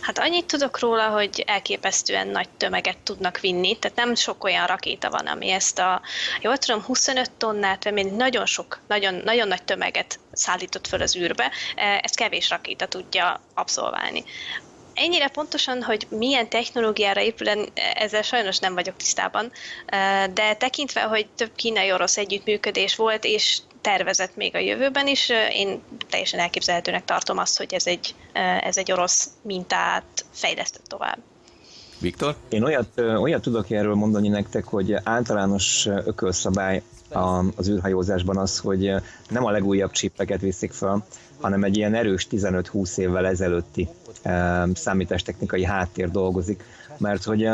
Hát annyit tudok róla, hogy elképesztően nagy tömeget tudnak vinni, tehát nem sok olyan rakéta van, ami ezt a, jól tudom, 25 tonnát, vagy még nagyon sok, nagyon, nagyon nagy tömeget szállított föl az űrbe, ezt kevés rakéta tudja abszolválni. Ennyire pontosan, hogy milyen technológiára épül, ezzel sajnos nem vagyok tisztában, de tekintve, hogy több kínai-orosz együttműködés volt, és tervezett még a jövőben is. Én teljesen elképzelhetőnek tartom azt, hogy ez egy, ez egy orosz mintát fejlesztett tovább. Viktor? Én olyat, olyat tudok erről mondani nektek, hogy általános ökölszabály az űrhajózásban az, hogy nem a legújabb csípeket viszik fel, hanem egy ilyen erős 15-20 évvel ezelőtti számítástechnikai háttér dolgozik, mert hogy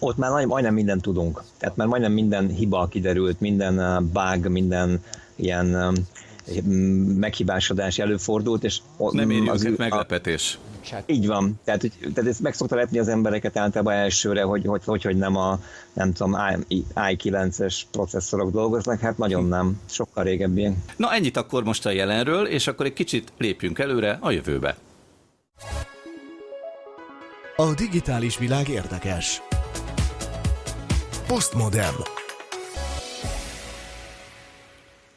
ott már majdnem mindent tudunk. Tehát már majdnem minden hiba kiderült, minden bug, minden ilyen um, meghibásodás előfordult, és nem éri az, őket meglepetés. A, így van. Tehát, hogy, tehát ezt meg szokta lepni az embereket általában elsőre, hogy hogy, hogy, hogy nem a nem tudom, i9-es processzorok dolgoznak, hát nagyon nem. Sokkal régebbi. Na ennyit akkor most a jelenről, és akkor egy kicsit lépjünk előre a jövőbe. A digitális világ érdekes. Postmodern.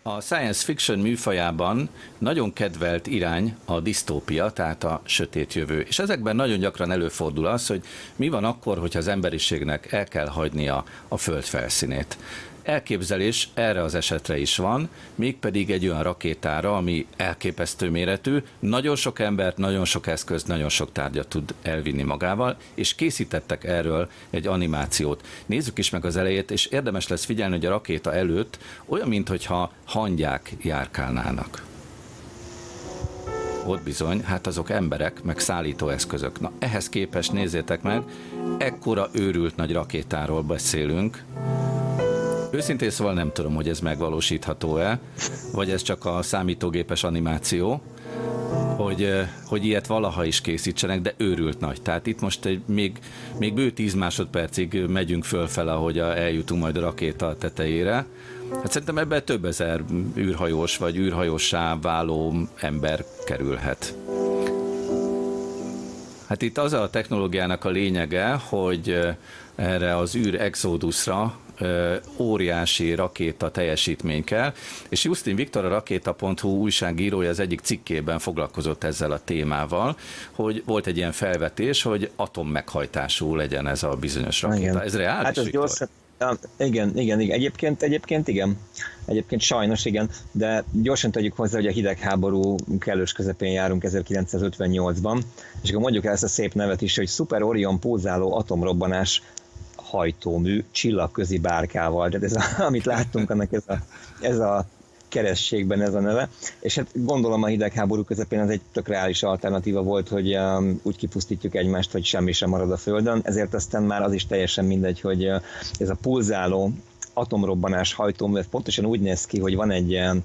A science fiction műfajában nagyon kedvelt irány a disztópia, tehát a sötét jövő. És ezekben nagyon gyakran előfordul az, hogy mi van akkor, hogyha az emberiségnek el kell hagynia a föld felszínét elképzelés erre az esetre is van, mégpedig egy olyan rakétára, ami elképesztő méretű, nagyon sok embert, nagyon sok eszközt, nagyon sok tárgyat tud elvinni magával, és készítettek erről egy animációt. Nézzük is meg az elejét, és érdemes lesz figyelni, hogy a rakéta előtt olyan, mintha hangyák járkálnának ott bizony, hát azok emberek, meg szállítóeszközök. Na, ehhez képest nézzétek meg, ekkora őrült nagy rakétáról beszélünk, Őszintén szóval nem tudom, hogy ez megvalósítható-e, vagy ez csak a számítógépes animáció, hogy, hogy ilyet valaha is készítsenek, de őrült nagy. Tehát itt most egy, még, még bő 10 másodpercig megyünk fölfele, ahogy a, eljutunk majd a rakéta tetejére. Hát szerintem ebben több ezer űrhajós vagy űrhajósá váló ember kerülhet. Hát itt az a technológiának a lényege, hogy erre az űr exodusra óriási rakéta teljesítmény kell, és Justin Viktor a rakéta.hu újságírója az egyik cikkében foglalkozott ezzel a témával, hogy volt egy ilyen felvetés, hogy atommeghajtású legyen ez a bizonyos rakéta. Igen. Ez reális, hát ez gyorsan, Ja, igen, igen, igen. Egyébként, egyébként igen. Egyébként sajnos igen, de gyorsan tegyük hozzá, hogy a hidegháború kellős közepén járunk 1958-ban, és akkor mondjuk el ezt a szép nevet is, hogy Super Orion pulzáló atomrobbanás hajtómű csillagközi bárkával. Tehát ez, a, amit láttunk, annak ez a, ez a kerességben ez a neve, és hát gondolom a hidegháború közepén ez egy tök reális alternatíva volt, hogy um, úgy kipusztítjuk egymást, hogy semmi sem marad a Földön, ezért aztán már az is teljesen mindegy, hogy uh, ez a pulzáló atomrobbanás hajtómű, pontosan úgy néz ki, hogy van egy uh,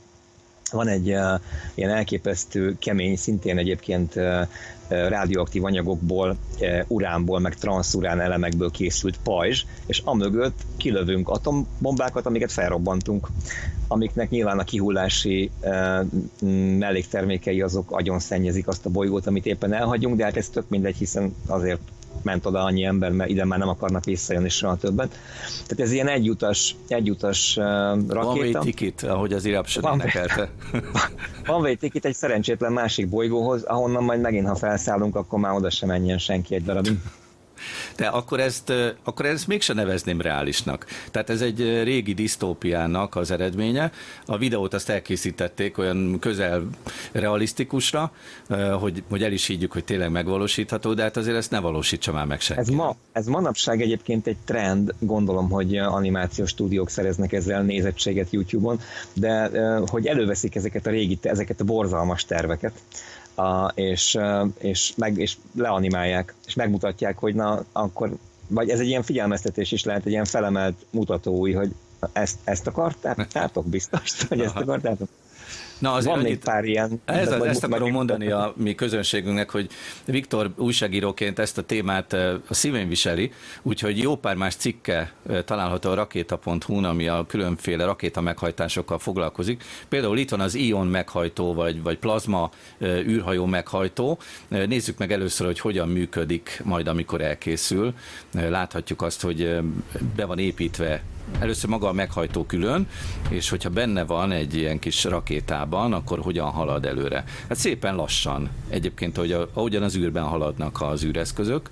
van egy uh, ilyen elképesztő kemény, szintén egyébként uh, rádióaktív anyagokból, uránból, meg transzurán elemekből készült pajzs, és amögött kilövünk atombombákat, amiket felrobbantunk, amiknek nyilván a kihullási melléktermékei azok agyon szennyezik azt a bolygót, amit éppen elhagyunk, de hát ez tök mindegy, hiszen azért ment oda annyi ember, mert ide már nem akarnak visszajönni soha többet. Tehát ez ilyen egyutas, egyutas uh, rakéta. Van way ticket, ahogy az Irapsod énekelte. Van way ticket egy szerencsétlen másik bolygóhoz, ahonnan majd megint, ha felszállunk, akkor már oda sem menjen senki egy darabig. De akkor ezt, akkor ezt mégsem nevezném reálisnak. Tehát ez egy régi disztópiának az eredménye. A videót azt elkészítették olyan közel realisztikusra, hogy, hogy el is higgyük, hogy tényleg megvalósítható, de hát azért ezt ne valósítsa már meg senki. Ez, ma, ez manapság egyébként egy trend, gondolom, hogy animációs stúdiók szereznek ezzel nézettséget YouTube-on, de hogy előveszik ezeket a régi, ezeket a borzalmas terveket, a, és, és, meg, és leanimálják, és megmutatják, hogy na, akkor, vagy ez egy ilyen figyelmeztetés is lehet, egy ilyen felemelt mutatói, hogy ezt, ezt akartátok biztos, hogy ezt akartátok? Na, azért Van annyit, még pár ilyen. Ez, az, ezt akarom mondani a mi közönségünknek, hogy Viktor újságíróként ezt a témát a szívén viseli, úgyhogy jó pár más cikke található a rakéta.hu-n, ami a különféle rakéta meghajtásokkal foglalkozik. Például itt van az Ion meghajtó, vagy, vagy plazma űrhajó meghajtó. Nézzük meg először, hogy hogyan működik majd, amikor elkészül. Láthatjuk azt, hogy be van építve először maga a meghajtó külön, és hogyha benne van egy ilyen kis rakétában, akkor hogyan halad előre? Hát szépen lassan, egyébként, hogy ahogyan az űrben haladnak az űreszközök,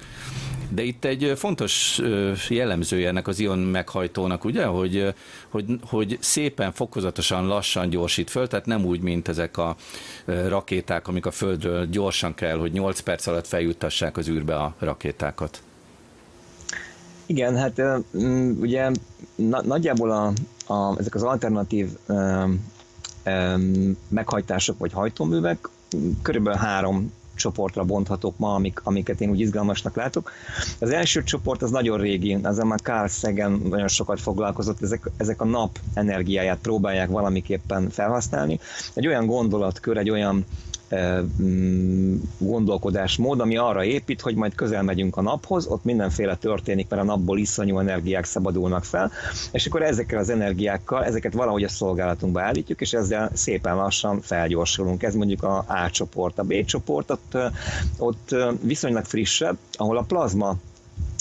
de itt egy fontos jellemzője ennek az ion meghajtónak, ugye, hogy, hogy, hogy szépen, fokozatosan, lassan gyorsít föl, tehát nem úgy, mint ezek a rakéták, amik a Földről gyorsan kell, hogy 8 perc alatt feljuttassák az űrbe a rakétákat. Igen, hát mm, ugye na, nagyjából a, a, ezek az alternatív um, um, meghajtások vagy hajtóművek körülbelül három csoportra bonthatók ma, amik, amiket én úgy izgalmasnak látok. Az első csoport az nagyon régi, az már Carl Sagan nagyon sokat foglalkozott, ezek, ezek a nap energiáját próbálják valamiképpen felhasználni. Egy olyan gondolatkör, egy olyan gondolkodásmód, ami arra épít, hogy majd közel megyünk a naphoz, ott mindenféle történik, mert a napból iszonyú energiák szabadulnak fel, és akkor ezekkel az energiákkal, ezeket valahogy a szolgálatunkba állítjuk, és ezzel szépen lassan felgyorsulunk. Ez mondjuk a A csoport. A B csoport ott, ott viszonylag frissebb, ahol a plazma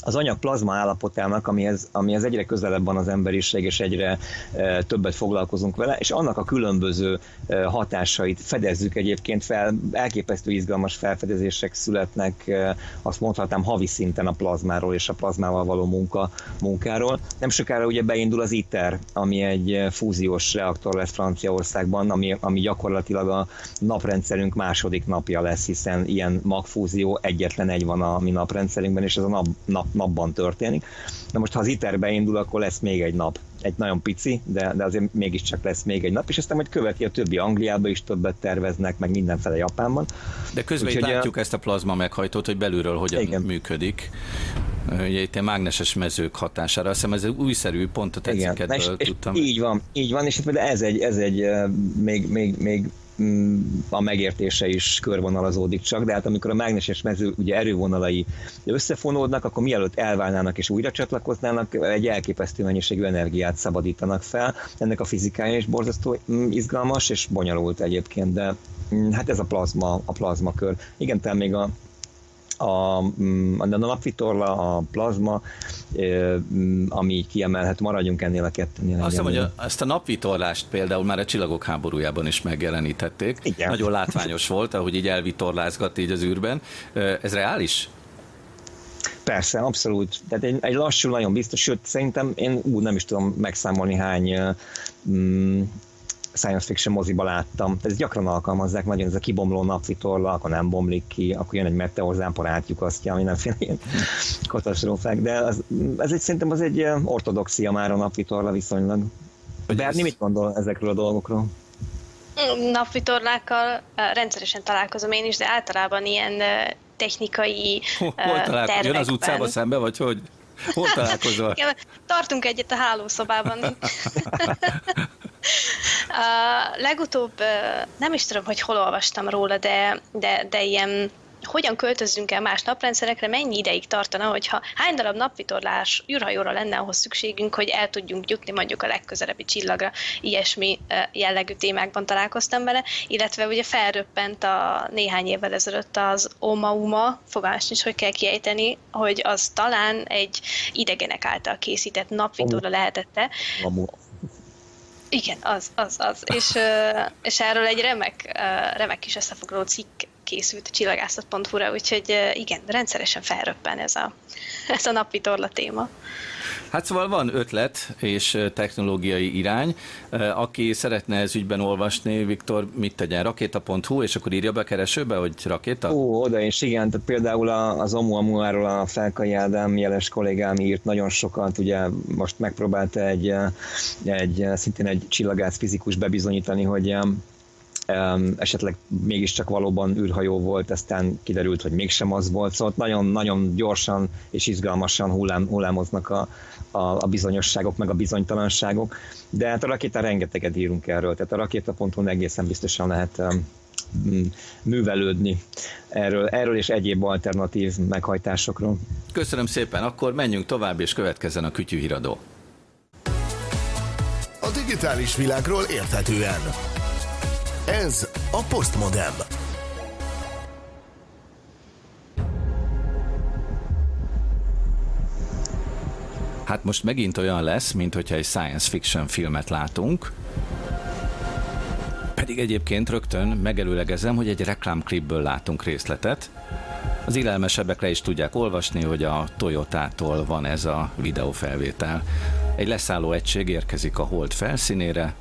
az anyag plazma állapotának, amihez, amihez egyre közelebb van az emberiség, és egyre e, többet foglalkozunk vele, és annak a különböző e, hatásait fedezzük egyébként fel, elképesztő izgalmas felfedezések születnek, e, azt mondhatnám havi szinten a plazmáról és a plazmával való munka, munkáról. Nem sokára ugye beindul az ITER, ami egy fúziós reaktor lesz Franciaországban, ami, ami gyakorlatilag a naprendszerünk második napja lesz, hiszen ilyen magfúzió egyetlen egy van a mi naprendszerünkben, és ez a nap, nap napban történik. Na most, ha az ITER beindul, akkor lesz még egy nap. Egy nagyon pici, de, de azért mégiscsak lesz még egy nap, és aztán majd követi a többi Angliába is többet terveznek, meg mindenfele Japánban. De közben Úgyhogy látjuk a... ezt a plazma meghajtót, hogy belülről hogyan igen. működik. Ugye itt a mágneses mezők hatására, azt hiszem ez újszerű, pont a tetsziketből tudtam. így van, így van, és ez egy, ez egy még, még, még a megértése is körvonalazódik csak, de hát amikor a mágneses mező ugye erővonalai összefonódnak, akkor mielőtt elválnának és újra csatlakoznának, egy elképesztő mennyiségű energiát szabadítanak fel. Ennek a fizikája is borzasztó mm, izgalmas és bonyolult egyébként, de mm, hát ez a plazma, a plazmakör. Igen, tehát még a a, mm, a napvitorla, a plazma, mm, ami kiemelhet, maradjunk ennél a kettőnél. Azt hiszem, hogy ezt a napvitorlást például már a csillagok háborújában is megjelenítették. Igen. Nagyon látványos volt, ahogy így elvitorlázgat így az űrben. Ez reális? Persze, abszolút. Tehát egy, egy lassú, nagyon biztos, sőt, szerintem én úgy nem is tudom megszámolni hány mm, science fiction moziba láttam. Ez gyakran alkalmazzák, nagyon ez a kibomló napvitorla, akkor nem bomlik ki, akkor jön egy meteorzámpor átjukasztja, mindenféle ilyen katasztrófák, de az, ez egy, szerintem az egy ortodoxia már a napvitorla viszonylag. Berni, mit gondol ezekről a dolgokról? Napvitorlákkal rendszeresen találkozom én is, de általában ilyen technikai Hol találkozol? Jön az utcába szembe, vagy hogy? Hol találkozol? Tartunk egyet a hálószobában. Uh, legutóbb uh, nem is tudom, hogy hol olvastam róla, de, de, de ilyen hogyan költözzünk el más naprendszerekre, mennyi ideig tartana, hogyha hány darab napvitorlás űrhajóra lenne ahhoz szükségünk, hogy el tudjunk jutni mondjuk a legközelebbi csillagra, ilyesmi jellegű témákban találkoztam vele, illetve ugye felröppent a néhány évvel ezelőtt az Omauma, fogalmas nincs, hogy kell kiejteni, hogy az talán egy idegenek által készített napvitorla lehetette. Igen, az, az, az. És, és erről egy remek, remek kis összefoglaló cikk készült csillagászat.hu-ra, úgyhogy igen, rendszeresen felröppen ez a, ez a napi torla téma. Hát szóval van ötlet és technológiai irány. Aki szeretne ez ügyben olvasni, Viktor, mit tegyen? Rakéta.hu, és akkor írja be keresőbe, hogy rakéta? Ó, oda is, igen. Tehát például az Oumuamua-ról a Felkai Ádám jeles kollégám írt nagyon sokat, ugye most megpróbálta egy, egy szintén egy csillagász fizikus bebizonyítani, hogy esetleg mégiscsak valóban űrhajó volt, aztán kiderült, hogy mégsem az volt, szóval nagyon-nagyon gyorsan és izgalmasan hullám, hullámoznak a, a, a bizonyosságok, meg a bizonytalanságok, de hát a rakéta rengeteget írunk erről, tehát a rakéta.hu egészen biztosan lehet művelődni erről, erről és egyéb alternatív meghajtásokról. Köszönöm szépen, akkor menjünk tovább és következzen a kütyűhíradó. A digitális világról érthetően. Ez a Postmodem. Hát most megint olyan lesz, mint hogyha egy science fiction filmet látunk, pedig egyébként rögtön megelőlegezem, hogy egy reklámklipből látunk részletet. Az illelmesebbek le is tudják olvasni, hogy a Toyota-tól van ez a videófelvétel. Egy leszálló egység érkezik a hold felszínére,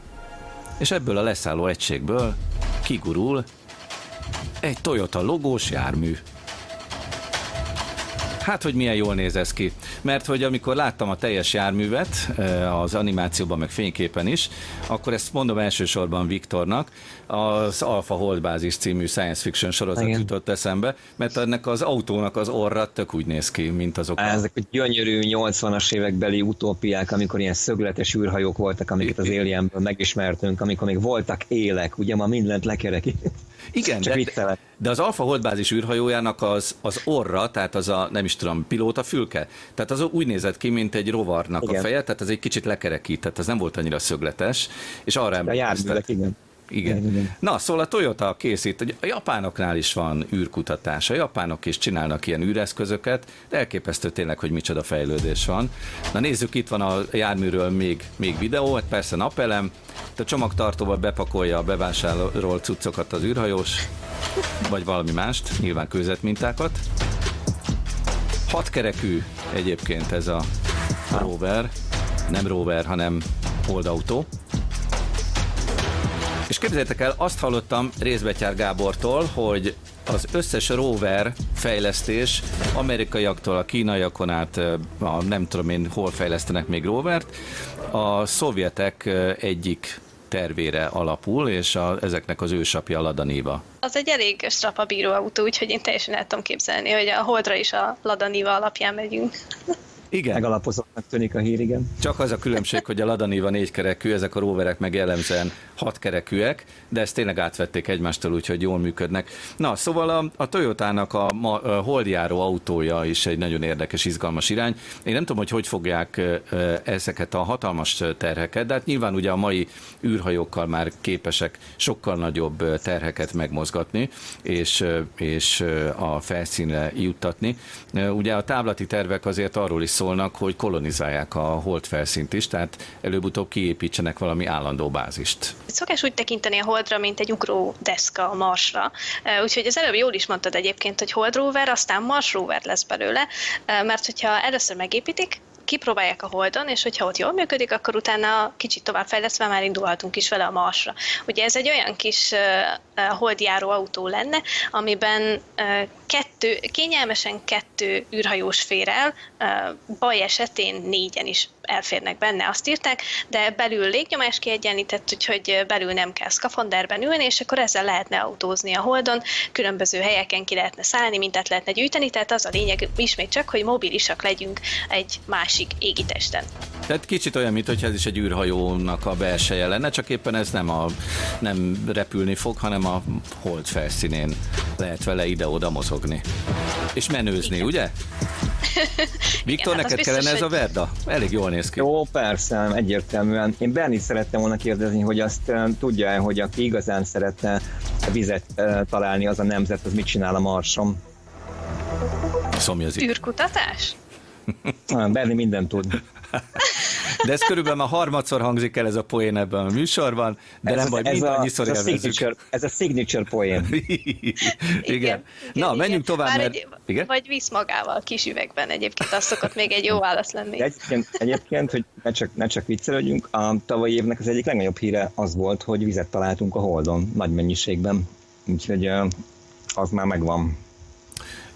és ebből a leszálló egységből kigurul egy Toyota logós jármű. Hát, hogy milyen jól néz ez ki. Mert hogy amikor láttam a teljes járművet, eh, az animációban, meg fényképen is, akkor ezt mondom elsősorban Viktornak, az Alpha Holdbázis című science fiction sorozat Igen. jutott eszembe, mert ennek az autónak az orra tök úgy néz ki, mint azok. Ezek a gyönyörű 80-as évekbeli utópiák, amikor ilyen szögletes űrhajók voltak, amiket az Alienből megismertünk, amikor még voltak élek, ugye ma mindent lekerek. Igen, de, de az Alfa Holdbázis űrhajójának az, az orra, tehát az a, nem is tudom, pilóta fülke, tehát az úgy nézett ki, mint egy rovarnak igen. a feje, tehát ez egy kicsit lekerekített, az nem volt annyira szögletes, és arra emlékeztet. igen. Igen. igen, igen. Na, szóval a Toyota készít, a japánoknál is van űrkutatás, a japánok is csinálnak ilyen űreszközöket, de elképesztő tényleg, hogy micsoda fejlődés van. Na nézzük, itt van a járműről még, még videó, hát persze napelem, a csomagtartóba bepakolja a bevásárolt cuccokat az űrhajós, vagy valami mást, nyilván kőzetmintákat. Hatkerekű egyébként ez a rover, nem rover, hanem oldautó. És képzeljétek el, azt hallottam Részbetyár Gábortól, hogy az összes rover fejlesztés amerikaiaktól a kínaiakon át, a nem tudom én hol fejlesztenek még rovert, a szovjetek egyik tervére alapul, és a, ezeknek az ősapja Lada Niva. Az egy elég strapabíró autó, úgyhogy én teljesen el tudom képzelni, hogy a Holdra is a Lada Niva alapján megyünk. Igen. Megalapozottnak tűnik a hír, igen. Csak az a különbség, hogy a Lada Niva négykerekű, ezek a roverek meg jellemzően hatkerekűek, de ezt tényleg átvették egymástól, úgyhogy jól működnek. Na, szóval a, a Toyotának a, ma, a holdjáró autója is egy nagyon érdekes, izgalmas irány. Én nem tudom, hogy hogy fogják ezeket a hatalmas terheket, de hát nyilván ugye a mai űrhajókkal már képesek sokkal nagyobb terheket megmozgatni, és, és a felszínre juttatni. Ugye a távlati tervek azért arról is szólnak, hogy kolonizálják a hold felszínt is, tehát előbb-utóbb kiépítsenek valami állandó bázist. Szokás úgy tekinteni a Holdra, mint egy ugró deszka a Marsra. Úgyhogy az előbb jól is mondtad egyébként, hogy Hold rover, aztán Mars rover lesz belőle, mert hogyha először megépítik, kipróbálják a Holdon, és hogyha ott jól működik, akkor utána kicsit tovább fejlesztve már indulhatunk is vele a Marsra. Ugye ez egy olyan kis holdjáró autó lenne, amiben kettő, kényelmesen kettő űrhajós fér el, baj esetén négyen is elférnek benne, azt írták, de belül légnyomás kiegyenlített, úgyhogy belül nem kell szkafanderben ülni, és akkor ezzel lehetne autózni a Holdon, különböző helyeken ki lehetne szállni, mintát lehetne gyűjteni, tehát az a lényeg ismét csak, hogy mobilisak legyünk egy másik égitesten. Tehát kicsit olyan, mintha ez is egy űrhajónak a belseje lenne, csak éppen ez nem, a, nem repülni fog, hanem a hold felszínén lehet vele ide-oda mozogni. És menőzni, Igen. ugye? Viktor, Igen, hát neked kellene ez a Verda? Elég jól néz ki. Jó, persze, egyértelműen. Én Berni szerettem volna kérdezni, hogy azt tudja-e, hogy aki igazán szeretne vizet találni, az a nemzet, az mit csinál a Marson? Szomjazik. Űrkutatás? Berni mindent tud. De ez körülbelül már harmadszor hangzik el ez a poén ebben a műsorban, de ez nem baj, ez a, annyiszor ez a, signature, ez a signature poén. igen. igen. Na, igen, menjünk tovább, mert... Egy, igen? Vagy visz magával kis üvegben egyébként, az szokott még egy jó válasz lenni. De egyébként, egyébként, hogy ne csak, ne csak viccelődjünk, a tavalyi évnek az egyik legnagyobb híre az volt, hogy vizet találtunk a Holdon nagy mennyiségben. Úgyhogy az már megvan.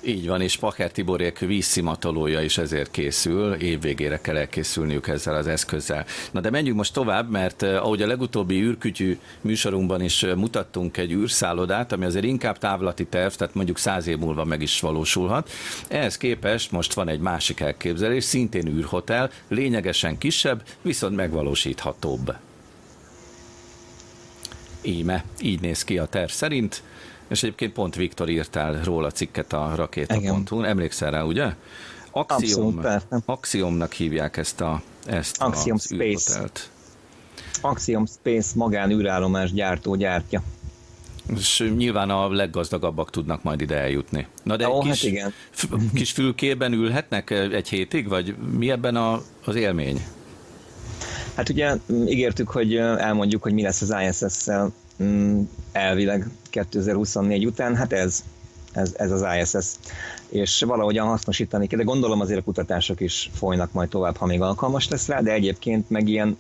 Így van, és Paker Tiborék vízszimatolója is ezért készül, évvégére kell elkészülniük ezzel az eszközzel. Na de menjünk most tovább, mert eh, ahogy a legutóbbi űrkütyű műsorunkban is eh, mutattunk egy űrszállodát, ami azért inkább távlati terv, tehát mondjuk száz év múlva meg is valósulhat. Ehhez képest most van egy másik elképzelés, szintén űrhotel, lényegesen kisebb, viszont megvalósíthatóbb. Íme, így néz ki a terv szerint. És egyébként pont Viktor írtál róla cikket a rakéta.hu, emlékszel rá, ugye? Axiom, Axiomnak hívják ezt a ezt Axiom a Space. Axiom Space magán űrállomás gyártó gyártja. És nyilván a leggazdagabbak tudnak majd ide eljutni. Na de oh, kis, hát igen. kis fülkében ülhetnek egy hétig, vagy mi ebben a, az élmény? Hát ugye ígértük, hogy elmondjuk, hogy mi lesz az ISS-szel elvileg 2024 után, hát ez, ez, ez az ISS. És valahogyan hasznosítani kell, de gondolom azért a kutatások is folynak majd tovább, ha még alkalmas lesz rá, de egyébként meg ilyen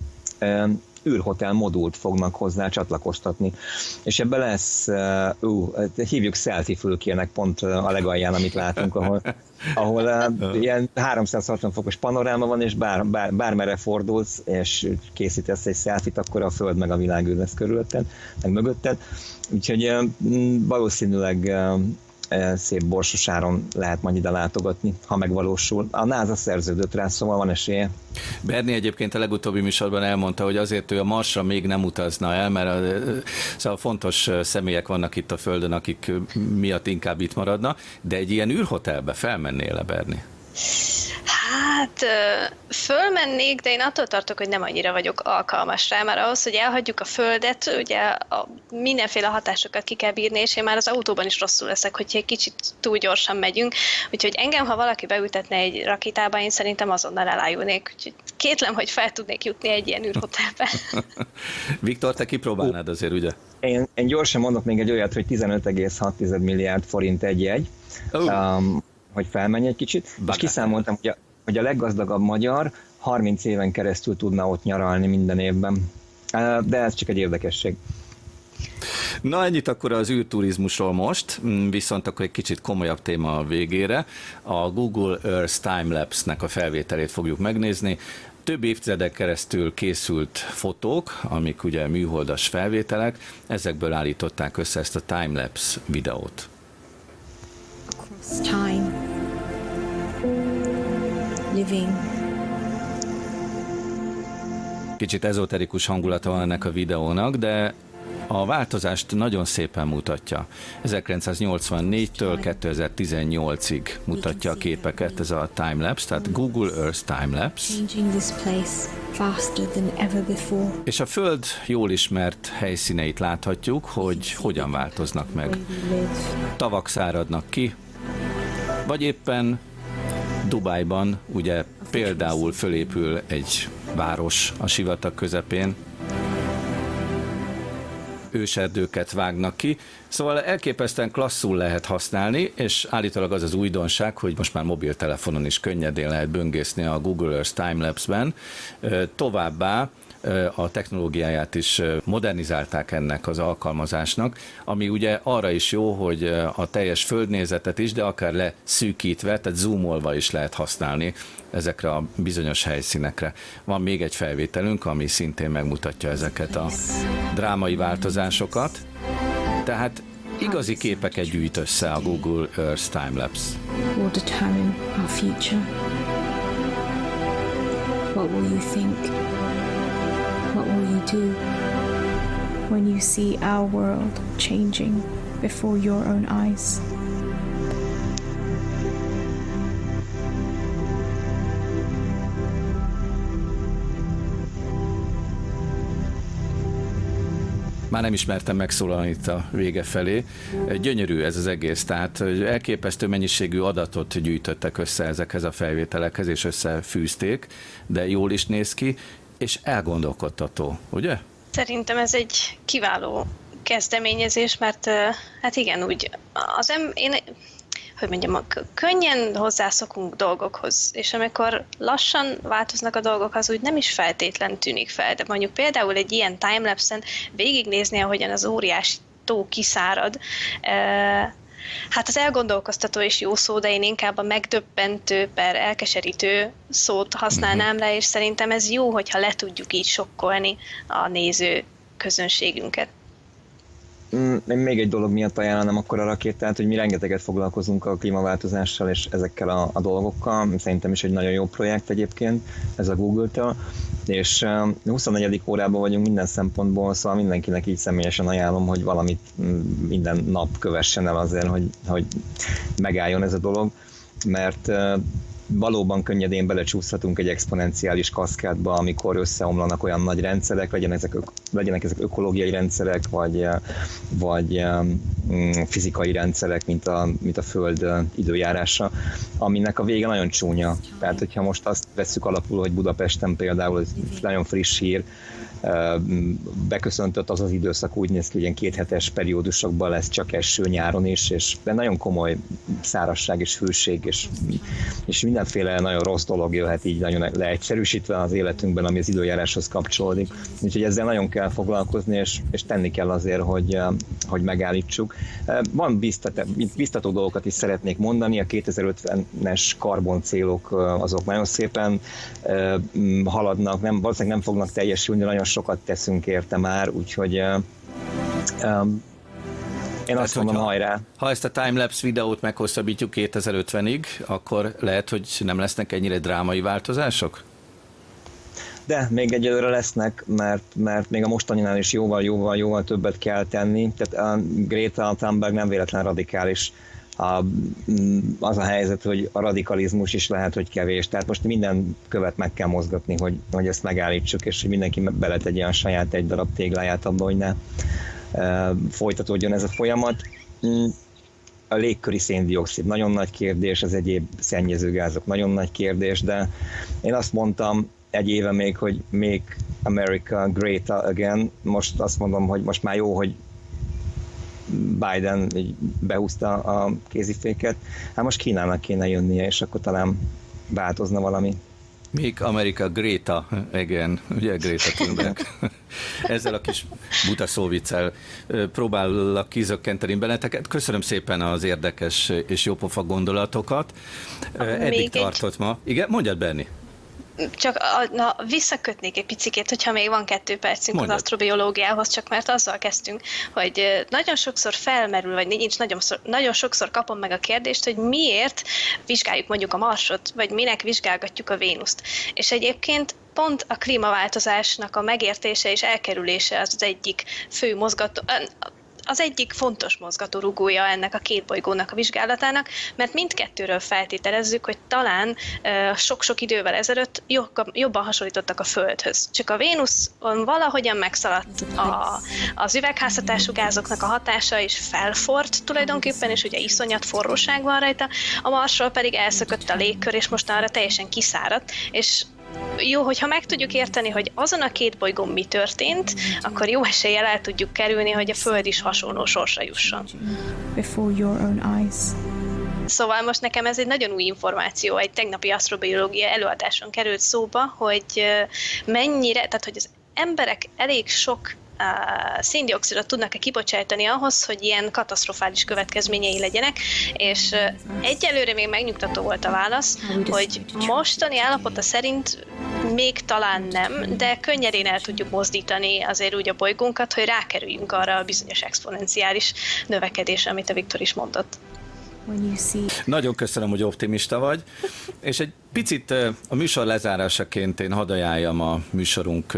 űrhotel modult fognak hozzá csatlakoztatni. És ebbe lesz, uh, uh, hívjuk selfie fülkének pont a legalján, amit látunk, ahol, ahol uh, ilyen 360 fokos panoráma van, és bár, bár, bármere fordulsz, és készítesz egy selfit, akkor a föld meg a világ lesz körülötted, meg mögötted. Úgyhogy valószínűleg szép borsosáron lehet majd ide látogatni, ha megvalósul. A NASA szerződött rá, szóval van esélye. Berni egyébként a legutóbbi műsorban elmondta, hogy azért ő a Marsra még nem utazna el, mert a, szóval fontos személyek vannak itt a Földön, akik miatt inkább itt maradna, de egy ilyen űrhotelbe felmennél-e, Berni? Hát fölmennék, de én attól tartok, hogy nem annyira vagyok alkalmas rá, mert ahhoz, hogy elhagyjuk a földet, ugye a mindenféle hatásokat ki kell bírni, és én már az autóban is rosszul leszek, hogy egy kicsit túl gyorsan megyünk. Úgyhogy engem, ha valaki beültetne egy rakétába, én szerintem azonnal elájulnék. Úgyhogy kétlem, hogy fel tudnék jutni egy ilyen űrhotelbe. Viktor, te kipróbálnád azért, ugye? Én, én gyorsan mondok még egy olyat, hogy 15,6 milliárd forint egy jegy. Oh. Um, hogy felmenj egy kicsit, Bakár. és kiszámoltam, hogy a, hogy a leggazdagabb magyar 30 éven keresztül tudna ott nyaralni minden évben. De ez csak egy érdekesség. Na ennyit akkor az űrturizmusról most, mm, viszont akkor egy kicsit komolyabb téma a végére. A Google Earth Timelapse-nek a felvételét fogjuk megnézni. Több évtizedek keresztül készült fotók, amik ugye műholdas felvételek, ezekből állították össze ezt a timelapse videót. time living. Kicsit ezoterikus hangulata van ennek a videónak, de a változást nagyon szépen mutatja. 1984-től 2018-ig mutatja a képeket ez a timelapse, tehát Google Earth Timelapse. És a Föld jól ismert helyszíneit láthatjuk, hogy hogyan változnak meg. Tavak száradnak ki, vagy éppen Dubájban ugye például fölépül egy város a sivatag közepén, őserdőket vágnak ki, szóval elképesztően klasszul lehet használni, és állítólag az az újdonság, hogy most már mobiltelefonon is könnyedén lehet böngészni a Google Earth Timelapse-ben. Továbbá a technológiáját is modernizálták ennek az alkalmazásnak, ami ugye arra is jó, hogy a teljes földnézetet is, de akár leszűkítve, tehát zoomolva is lehet használni ezekre a bizonyos helyszínekre. Van még egy felvételünk, ami szintén megmutatja ezeket a drámai változásokat. Tehát igazi képeket gyűjt össze a Google Earth Timelapse. Will. What will you think? Do when you see our world changing before your own eyes? Már nem ismertem megszólalni itt a vége felé. Gyönyörű ez az egész, tehát elképesztő mennyiségű adatot gyűjtöttek össze ezekhez a felvételekhez, és összefűzték, de jól is néz ki, és elgondolkodtató, ugye? Szerintem ez egy kiváló kezdeményezés, mert hát igen, úgy az em, én hogy mondjam, könnyen hozzászokunk dolgokhoz, és amikor lassan változnak a dolgok, az úgy nem is feltétlen tűnik fel, de mondjuk például egy ilyen timelapse-en végignézni, ahogyan az óriási tó kiszárad, Hát az elgondolkoztató és jó szó, de én inkább a megdöbbentő per elkeserítő szót használnám uh-huh. le, és szerintem ez jó, hogyha le tudjuk így sokkolni a néző közönségünket. Mm, én még egy dolog miatt ajánlanám akkor a rakétát, hogy mi rengeteget foglalkozunk a klímaváltozással és ezekkel a, a dolgokkal. Szerintem is egy nagyon jó projekt egyébként, ez a Google-től. És 24. órában vagyunk minden szempontból, szóval mindenkinek így személyesen ajánlom, hogy valamit mm, minden nap kövessen el azért, hogy, hogy megálljon ez a dolog mert valóban könnyedén belecsúszhatunk egy exponenciális kaszkádba, amikor összeomlanak olyan nagy rendszerek, legyen ezek, legyenek ezek ökológiai rendszerek, vagy, vagy mm, fizikai rendszerek, mint a, mint a Föld időjárása, aminek a vége nagyon csúnya. Tehát, hogyha most azt veszük alapul, hogy Budapesten például, ez nagyon friss hír, beköszöntött az az időszak úgy néz ki, hogy ilyen kéthetes periódusokban lesz csak eső nyáron is, és de nagyon komoly szárasság és hőség, és, és mindenféle nagyon rossz dolog jöhet így nagyon leegyszerűsítve az életünkben, ami az időjáráshoz kapcsolódik. Úgyhogy ezzel nagyon kell foglalkozni, és, és tenni kell azért, hogy, hogy megállítsuk. Van biztató, biztató dolgokat is szeretnék mondani, a 2050-es karbon célok azok nagyon szépen haladnak, nem, valószínűleg nem fognak teljesülni, nagyon sokat teszünk érte már, úgyhogy um, én azt mondom, hogyha, hajrá. Ha ezt a timelapse videót meghosszabbítjuk 2050-ig, akkor lehet, hogy nem lesznek ennyire drámai változások? De még egyelőre lesznek, mert, mert még a mostaninál is jóval, jóval, jóval többet kell tenni. Tehát a Greta Thunberg nem véletlen radikális a, mm, az a helyzet, hogy a radikalizmus is lehet, hogy kevés. Tehát most minden követ meg kell mozgatni, hogy, hogy ezt megállítsuk, és hogy mindenki beletegye a saját egy darab tégláját abba, hogy ne e, folytatódjon ez a folyamat. Mm, a légköri széndiokszid nagyon nagy kérdés, az egyéb szennyezőgázok nagyon nagy kérdés, de én azt mondtam egy éve még, hogy Make America Great Again. Most azt mondom, hogy most már jó, hogy Biden behúzta a kéziféket. Hát most Kínának kéne jönnie, és akkor talán változna valami. Még Amerika Greta, igen, ugye Greta Thunberg. Ezzel a kis buta szóviccel próbálok kizökkenteni benneteket. Köszönöm szépen az érdekes és jópofa gondolatokat. Eddig Még tartott egy... ma. Igen, mondjad, Berni csak a, na, visszakötnék egy picit, hogyha még van kettő percünk Mondjad. az asztrobiológiához, csak mert azzal kezdtünk, hogy nagyon sokszor felmerül, vagy nincs nagyon, nagyon sokszor kapom meg a kérdést, hogy miért vizsgáljuk mondjuk a Marsot, vagy minek vizsgálgatjuk a Vénuszt. És egyébként pont a klímaváltozásnak a megértése és elkerülése az, az egyik fő mozgató, az egyik fontos mozgatórugója ennek a két bolygónak a vizsgálatának, mert mindkettőről feltételezzük, hogy talán sok-sok idővel ezelőtt jobban hasonlítottak a Földhöz. Csak a Vénuszon valahogyan megszaladt a, az üvegházhatású gázoknak a hatása, és felfort tulajdonképpen, és ugye iszonyat forróság van rajta, a Marsról pedig elszökött a légkör, és mostanra teljesen kiszáradt, és jó, hogyha meg tudjuk érteni, hogy azon a két bolygón mi történt, akkor jó eséllyel el tudjuk kerülni, hogy a Föld is hasonló sorsra jusson. Before your own eyes. Szóval most nekem ez egy nagyon új információ, egy tegnapi asztrobiológia előadáson került szóba, hogy mennyire, tehát hogy az emberek elég sok széndiokszidot tudnak-e kibocsátani ahhoz, hogy ilyen katasztrofális következményei legyenek, és egyelőre még megnyugtató volt a válasz, hogy mostani állapota szerint még talán nem, de könnyedén el tudjuk mozdítani azért úgy a bolygónkat, hogy rákerüljünk arra a bizonyos exponenciális növekedésre, amit a Viktor is mondott. Nagyon köszönöm, hogy optimista vagy, és egy Picit a műsor lezárásaként én hadd ajánljam a műsorunk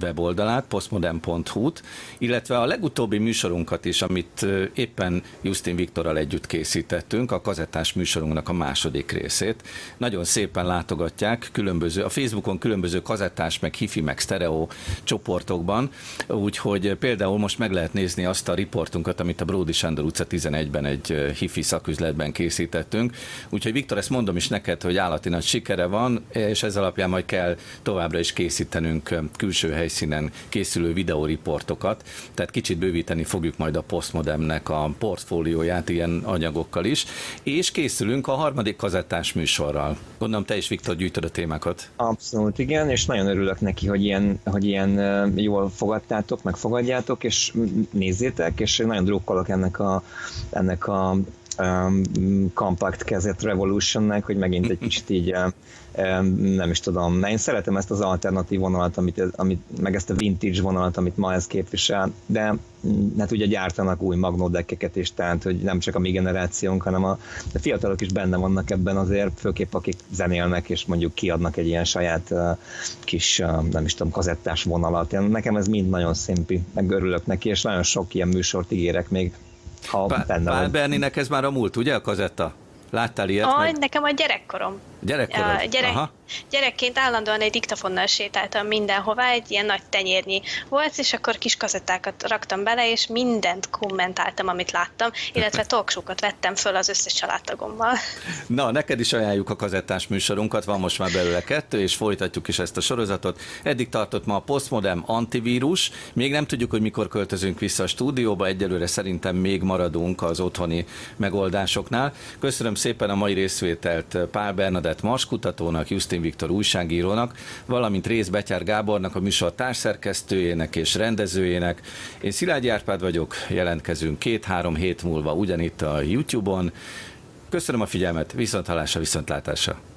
weboldalát, postmodern.hu-t, illetve a legutóbbi műsorunkat is, amit éppen Justin Viktorral együtt készítettünk, a kazettás műsorunknak a második részét. Nagyon szépen látogatják különböző, a Facebookon különböző kazettás, meg hifi, meg stereo csoportokban, úgyhogy például most meg lehet nézni azt a riportunkat, amit a Bródi Sándor utca 11-ben egy hifi szaküzletben készítettünk. Úgyhogy Viktor, ezt mondom is neked, hogy állati nagy sikere van, és ez alapján majd kell továbbra is készítenünk külső helyszínen készülő videóriportokat, tehát kicsit bővíteni fogjuk majd a Postmodemnek a portfólióját ilyen anyagokkal is, és készülünk a harmadik kazettás műsorral. Gondolom te is, Viktor, gyűjtöd a témákat. Abszolút igen, és nagyon örülök neki, hogy ilyen, hogy ilyen jól fogadtátok, meg fogadjátok, és nézzétek, és nagyon drukkolok ennek a, ennek a um, Compact Kezet Revolutionnek, hogy megint egy kicsit így um, nem is tudom, én szeretem ezt az alternatív vonalat, amit, amit, meg ezt a vintage vonalat, amit ma ez képvisel, de mm, hát ugye gyártanak új magnódekkeket is, tehát hogy nem csak a mi generációnk, hanem a, a fiatalok is benne vannak ebben azért, főképp akik zenélnek, és mondjuk kiadnak egy ilyen saját uh, kis, uh, nem is tudom, kazettás vonalat. Én, nekem ez mind nagyon szimpi, meg örülök neki, és nagyon sok ilyen műsort ígérek még ha Pál, benne Pál Berninek ez már a múlt, ugye a kazetta? Láttál ilyet? Aj, meg? nekem a gyerekkorom. Gyerekkorod? A gyerek, Aha. Gyerekként állandóan egy diktafonnal sétáltam mindenhová, egy ilyen nagy tenyérnyi volt, és akkor kis kazettákat raktam bele, és mindent kommentáltam, amit láttam, illetve talksókat vettem föl az összes családtagommal. Na, neked is ajánljuk a kazettás műsorunkat, van most már belőle kettő, és folytatjuk is ezt a sorozatot. Eddig tartott ma a Postmodem antivírus, még nem tudjuk, hogy mikor költözünk vissza a stúdióba, egyelőre szerintem még maradunk az otthoni megoldásoknál. Köszönöm szépen a mai részvételt Pál Bernadett Erzsébet Mars kutatónak, Justin Viktor újságírónak, valamint Rész Betyár Gábornak, a műsor társszerkesztőjének és rendezőjének. Én Szilágyi Árpád vagyok, jelentkezünk két-három hét múlva ugyanitt a YouTube-on. Köszönöm a figyelmet, viszont hallásra, viszontlátásra!